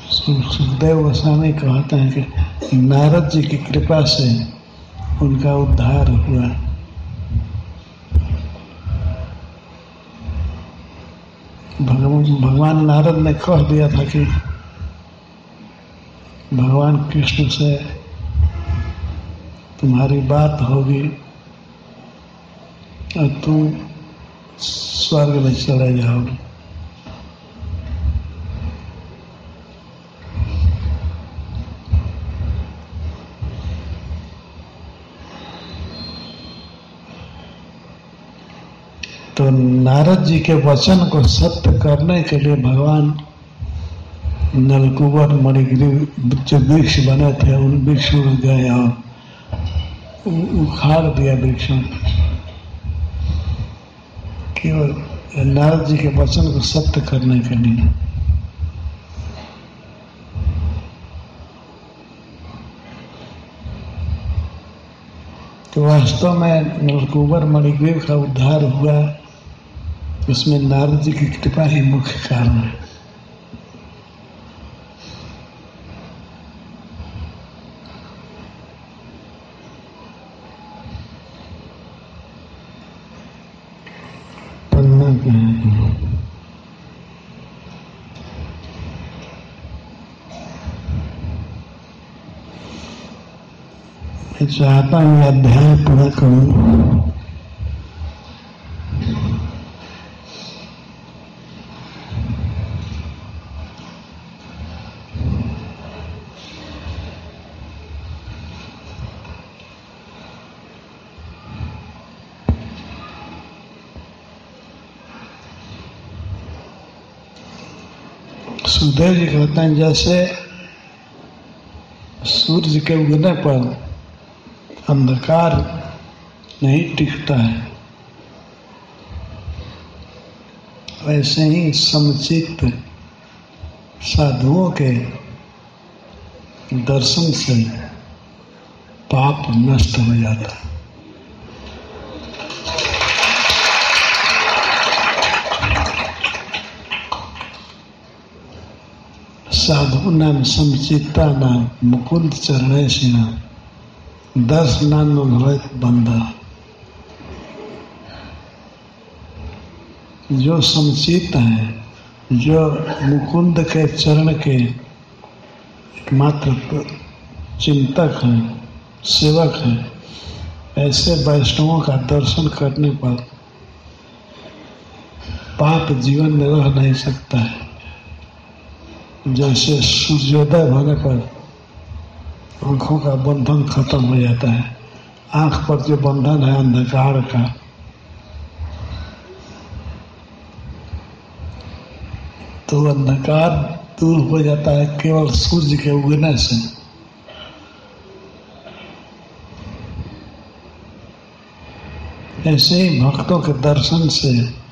सुखदेव गोस्वामी कहते हैं कि नारद जी की कृपा से उनका उद्धार हुआ। भगवान नारद ने कह दिया था कि भगवान कृष्ण से तुम्हारी बात होगी और तुम स्वर्ग में चले जाओगे तो नारद जी के वचन को सत्य करने के लिए भगवान नलकुबर मणिगिरी जो वृक्ष बने थे, उन वृक्ष में गए और उखाड़ दिया वृक्षों केवल नारद जी के वचन को सत्य करने के लिए। तो वास्तव में नलकुबर मणिग्रीव का उद्धार हुआ, उसमें नारद जी की कृपा ही मुख्य कारण है पन्ना मैं चाहता हूँ अध्याय पूरा करूँ। सुखदेव जी कहते हैं जैसे सूर्य के उगने पर अंधकार नहीं टिकता है। वैसे ही समुचित साधुओं के दर्शन से पाप नष्ट हो जाता है। साधु नाम समुचिता नाम मुकुंद चरण नाम। दस नाम भवत बंदा। जो समुचित है, जो मुकुंद के चरण के एकमात्र चिंतक हैं, सेवक हैं, ऐसे वैष्णवों का दर्शन करने पर पाप जीवन में रह नहीं सकता है। जैसे सूर्योदय होने पर आँखों का बंधन खत्म हो जाता है। आँख पर जो बंधन है अंधकार का। तो अंधकार दूर हो जाता है, केवल सूर्य के उगने से। ऐसे ही भक्तों के दर्शन से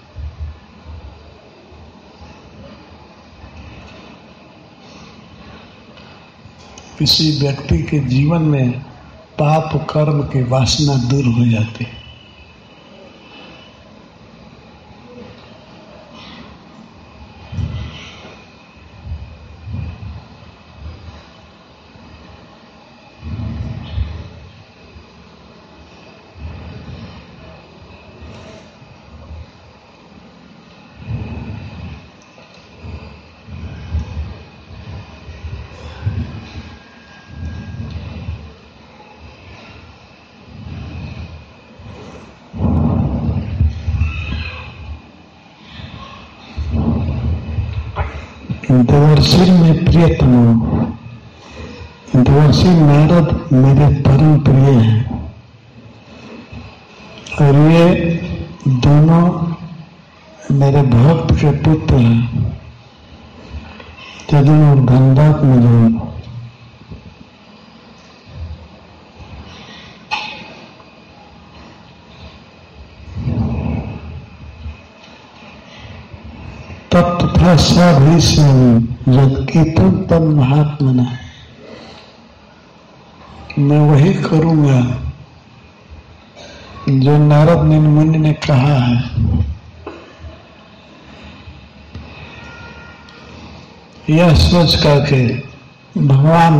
किसी व्यक्ति के जीवन में पाप कर्म के वासना दूर हो जाती है। देवर्षि में प्रियतम देवर्षि नारद मेरे परम प्रिय हैं और ये दोनों मेरे भक्त के पुत्र हैं यदि और धनबाद में जाऊँ तत्था सभीष्यामी यदकीर्तन तब महात्मना मैं वही करूँगा जो नारद मुनि ने कहा है। यह सोच करके भगवान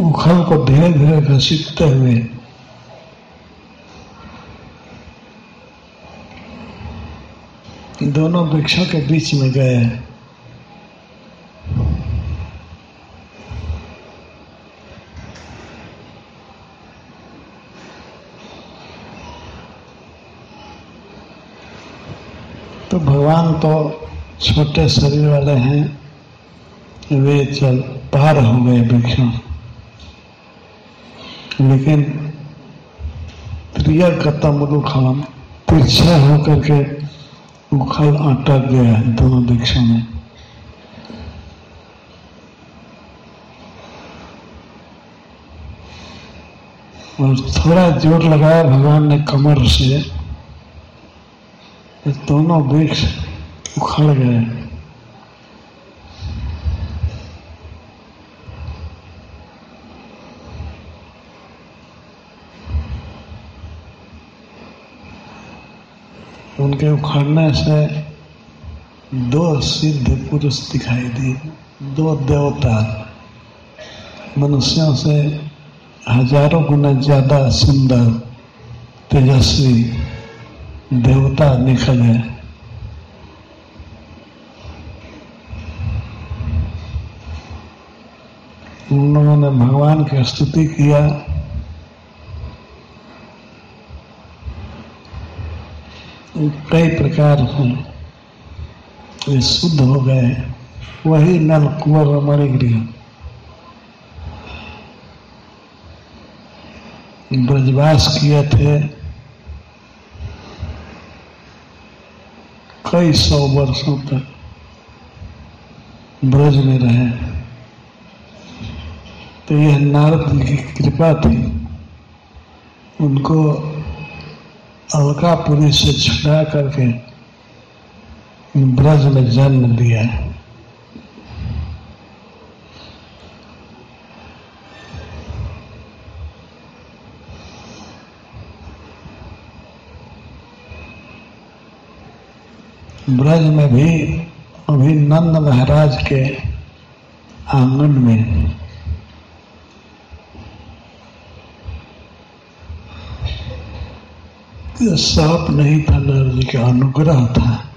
उखल को धीरे धीरे घसीटते हुए दोनों वृक्षों के बीच में गए तो भगवान तो छोटे शरीर वाले हैं, वे चल पार हो गए वृक्षों लेकिन प्रिय गतम खलम तिरछा होकर के उखल अटक गया है दोनों वृक्षों में। और थोड़ा ज़ोर लगाया भगवान ने कमर से। दोनों वृक्ष उखड़ गए। उनके उखड़ने से दो सिद्ध पुरुष दिखाई दिए, दो देवता। मनुष्यों से हज़ारों गुना ज़्यादा सुंदर, तेजस्वी देवता निकल उन लोगों ने भगवान की स्तुति किया। कई प्रकार ये शुद्ध हो गए वही नल कुंवर और मणिगृह ब्रजवास किए थे। कई सौ वर्षों तक ब्रज में रहे। तो यह नारद की कृपा थी। उनको अलकापुरी से छुड़ा करके ब्रज में जन्म दिया ब्रज में भी अभी नंद महाराज के आँगन में साप नहीं था नारद जी का अनुग्रह था।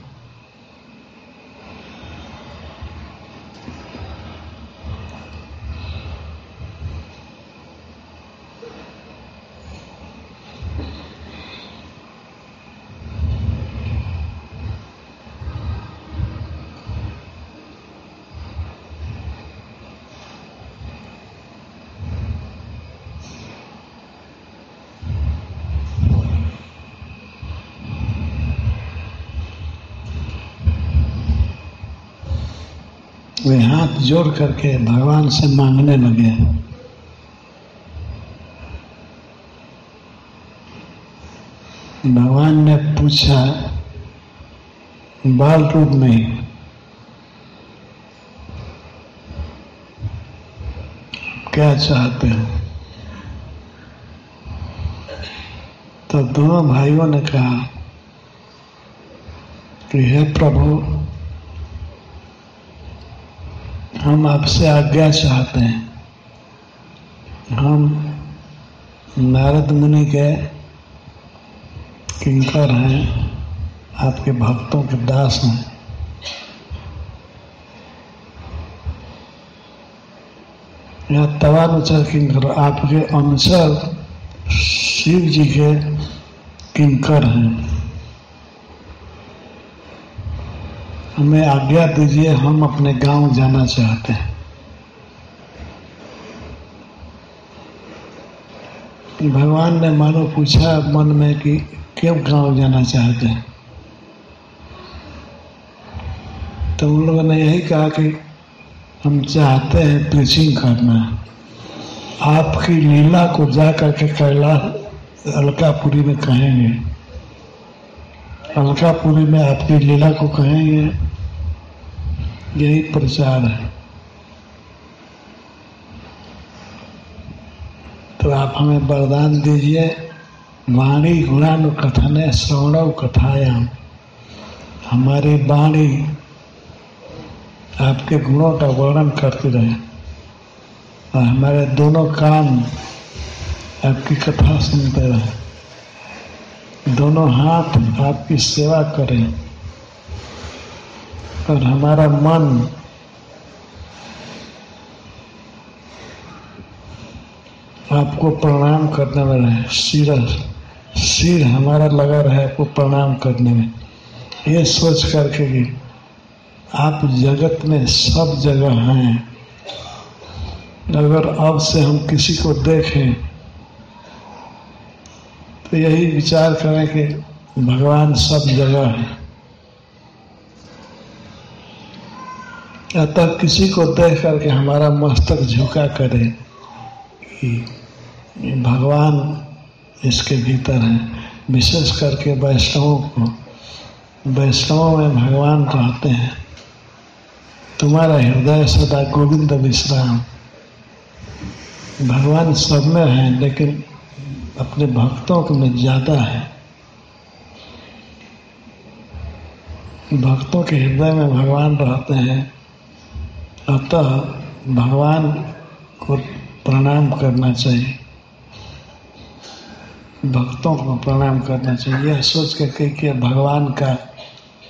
जोड़ करके भगवान से मांगने लगे। भगवान ने पूछा, बाल रूप में, क्या चाहते हो? तो दोनों भाइयों ने कहा कि हे प्रभु हम आपसे आज्ञा चाहते हैं। हम नारद मुनि के किंकर हैं, आपके भक्तों के दास हैं। यहाँ तवानुचर किंकर, आपके अनुसार शिव जी के किंकर हैं। हमें आज्ञा दीजिए, हम अपने गाँव जाना चाहते हैं। भगवान ने मानो पूछा मन में कि क्यों गाँव जाना चाहते हैं? तो उन लोगों ने यही कहा कि हम चाहते हैं प्रीचिंग करना। आपकी लीला को जा करके कैलाश अलकापुरी में कहेंगे। अलकापुरी में आपकी लीला को कहेंगे। यही प्रचार है। तो आप हमें वरदान दीजिए, वाणी गुणानु कथन, श्रवण कथायाम हमारी वाणी आपके गुणों का वर्णन करती रहे। और हमारे दोनों कान आपकी कथा सुनते रहे। दोनों हाथ आपकी सेवा करें। और हमारा मन आपको प्रणाम करने में रहे सिर सिर हमारा लगा रहे आपको प्रणाम करने में। ये सोच करके कि आप जगत में सब जगह हैं। अगर अब से हम किसी को देखें तो यही विचार करें कि भगवान सब जगह है। अतः किसी को देख करके हमारा मस्तक झुका करे कि भगवान इसके भीतर है। विशेष करके वैष्णवों को। वैष्णवों में भगवान रहते हैं। तुम्हारा हृदय सदा गोविंद विश्राम। भगवान सब में है, लेकिन अपने भक्तों के में ज़्यादा है। भक्तों के हृदय में भगवान रहते हैं। अतः भगवान को प्रणाम करना चाहिए। भक्तों को प्रणाम करना चाहिए। यह सोच के कि भगवान का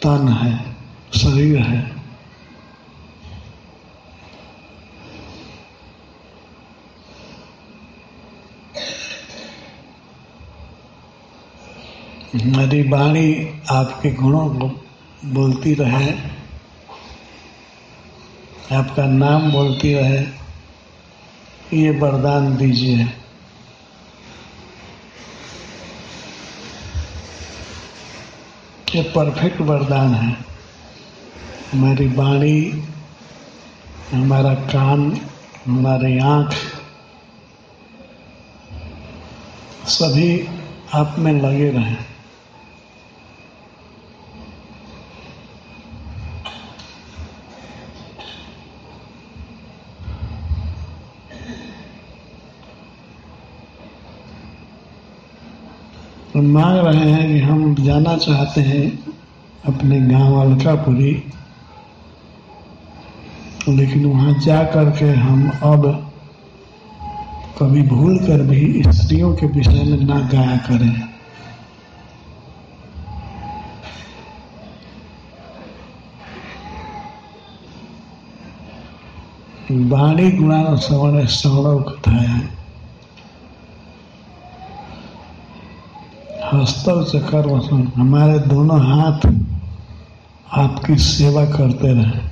तन है, शरीर है। हमारी वाणी आपके गुणों को बोलती रहे। आपका नाम बोलती रहे, ये वरदान दीजिए। ये परफेक्ट वरदान है। हमारी वाणी, हमारा कान, हमारी आँख, सभी आप में लगे रहें। मांग रहे हैं कि हम जाना चाहते हैं अपने गाँव अलकापुरी। लेकिन वहाँ जा करके हम अब कभी भूल कर भी स्त्रियों के विषय में ना गाया करें। वाणी गुणा श्रवण श्रवण कथाया हस्तव चकर वसन हमारे दोनों हाथ आपकी सेवा करते रहे।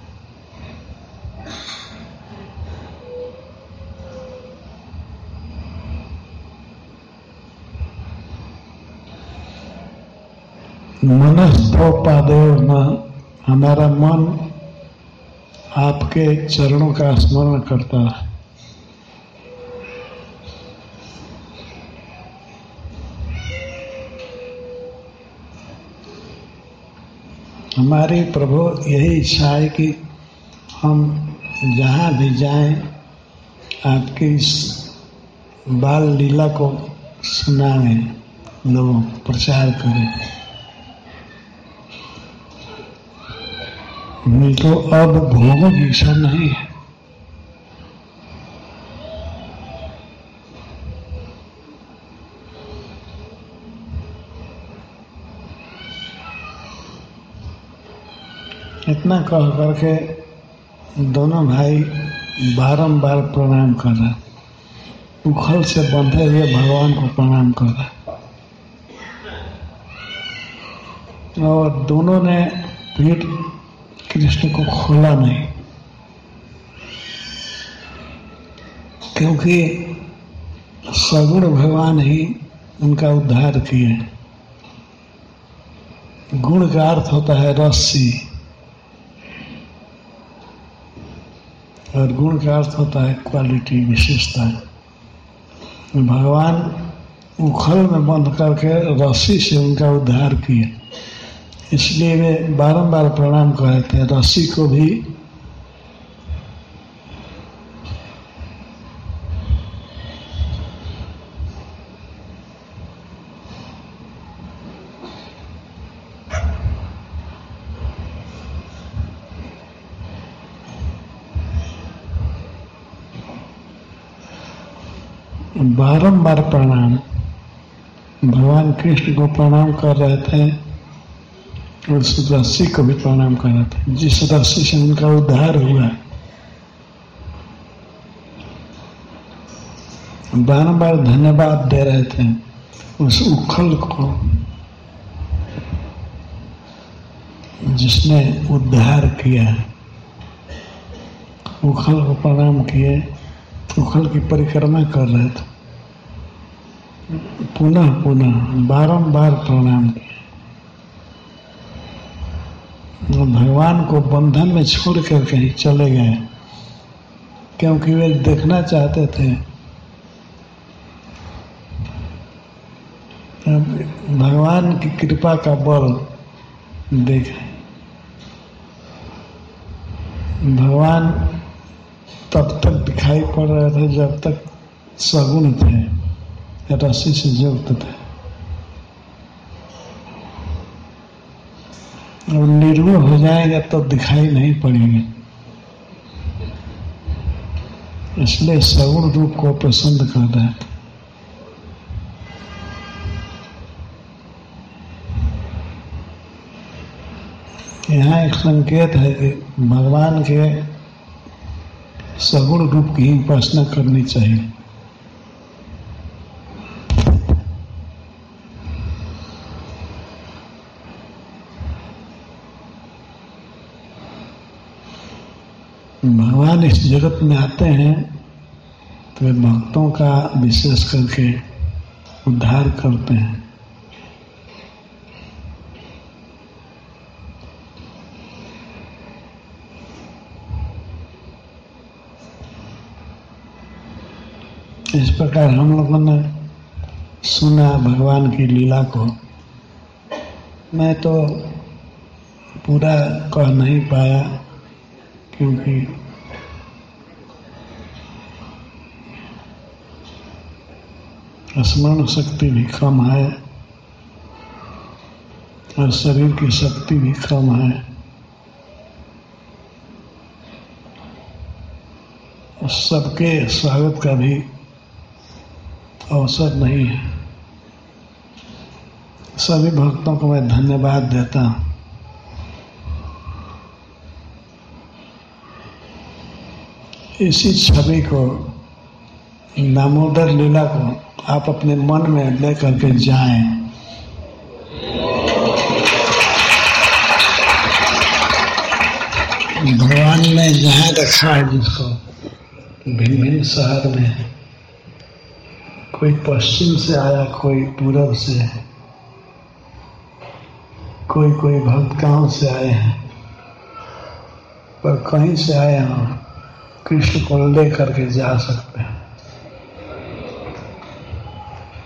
मनस्थोपादेव न, हमारा मन आपके चरणों का स्मरण करता है। हमारी प्रभु, यही इच्छा है कि हम जहाँ भी जाएँ, आपकी इस बाल लीला को सुनाएँ, लोग प्रचार करें। तो अब भोगों की इच्छा नहीं है। इतना कह करके दोनों भाई बारंबार प्रणाम कर रहे उखल से बंधे हुए भगवान को प्रणाम कर रहे और दोनों ने पीठ कृष्ण को खोला नहीं। क्योंकि सगुण भगवान ही उनका उद्धार किए गुण का अर्थ होता है रस्सी। और गुण का अर्थ होता है क्वालिटी विशेषता भगवान उखल में बंद करके रस्सी से उनका उद्धार किए। इसलिए वे बारंबार प्रणाम कहते हैं, रस्सी को भी बारंबार प्रणाम। भगवान कृष्ण को प्रणाम कर रहे थे और रस्सी को भी प्रणाम कर रहे थे। जिस रस्सी से उनका उद्धार हुआ। बारंबार धन्यवाद दे रहे थे उस उखल को जिसने उद्धार किया। उखल को प्रणाम किए, उखल की परिक्रमा कर रहे थे। पुनः पुनः, बारंबार प्रणाम किया। भगवान को बंधन में छोड़ कर कहीं चले गए, क्योंकि वे देखना चाहते थे। भगवान की कृपा का बल देखें। भगवान तब तक दिखाई पड़ रहे थे जब तक सगुण थे। रस्सी से युक्त थे। और निर्गुण हो जाएगा तो दिखाई नहीं पड़ेंगे। इसलिए सगुण रूप को पसंद कर रहे थे यहाँ एक संकेत है कि भगवान के सगुण रूप की ही उपासना करनी चाहिए। भगवान इस जगत में आते हैं तो वे भक्तों का विशेष करके उद्धार करते हैं। इस प्रकार हम लोगों ने सुना भगवान की लीला को। मैं तो पूरा कह नहीं पाया, क्योंकि स्मरण शक्ति भी कम है और शरीर की शक्ति भी कम है। सबके स्वागत का भी अवसर नहीं है। सभी भक्तों को मैं धन्यवाद देता हूँ। इसी छवि को दामोदर लीला को आप अपने मन में ले करके जाएँ। भगवान ने जहाँ रखा है जिसको भिन्न भिन्न शहर में, कोई पश्चिम से आया, कोई पूरब से, कोई कोई भक्त गाँव से आए हैं, पर कहीं से आए हम कृष्ण को लेकर के जा सकते हैं।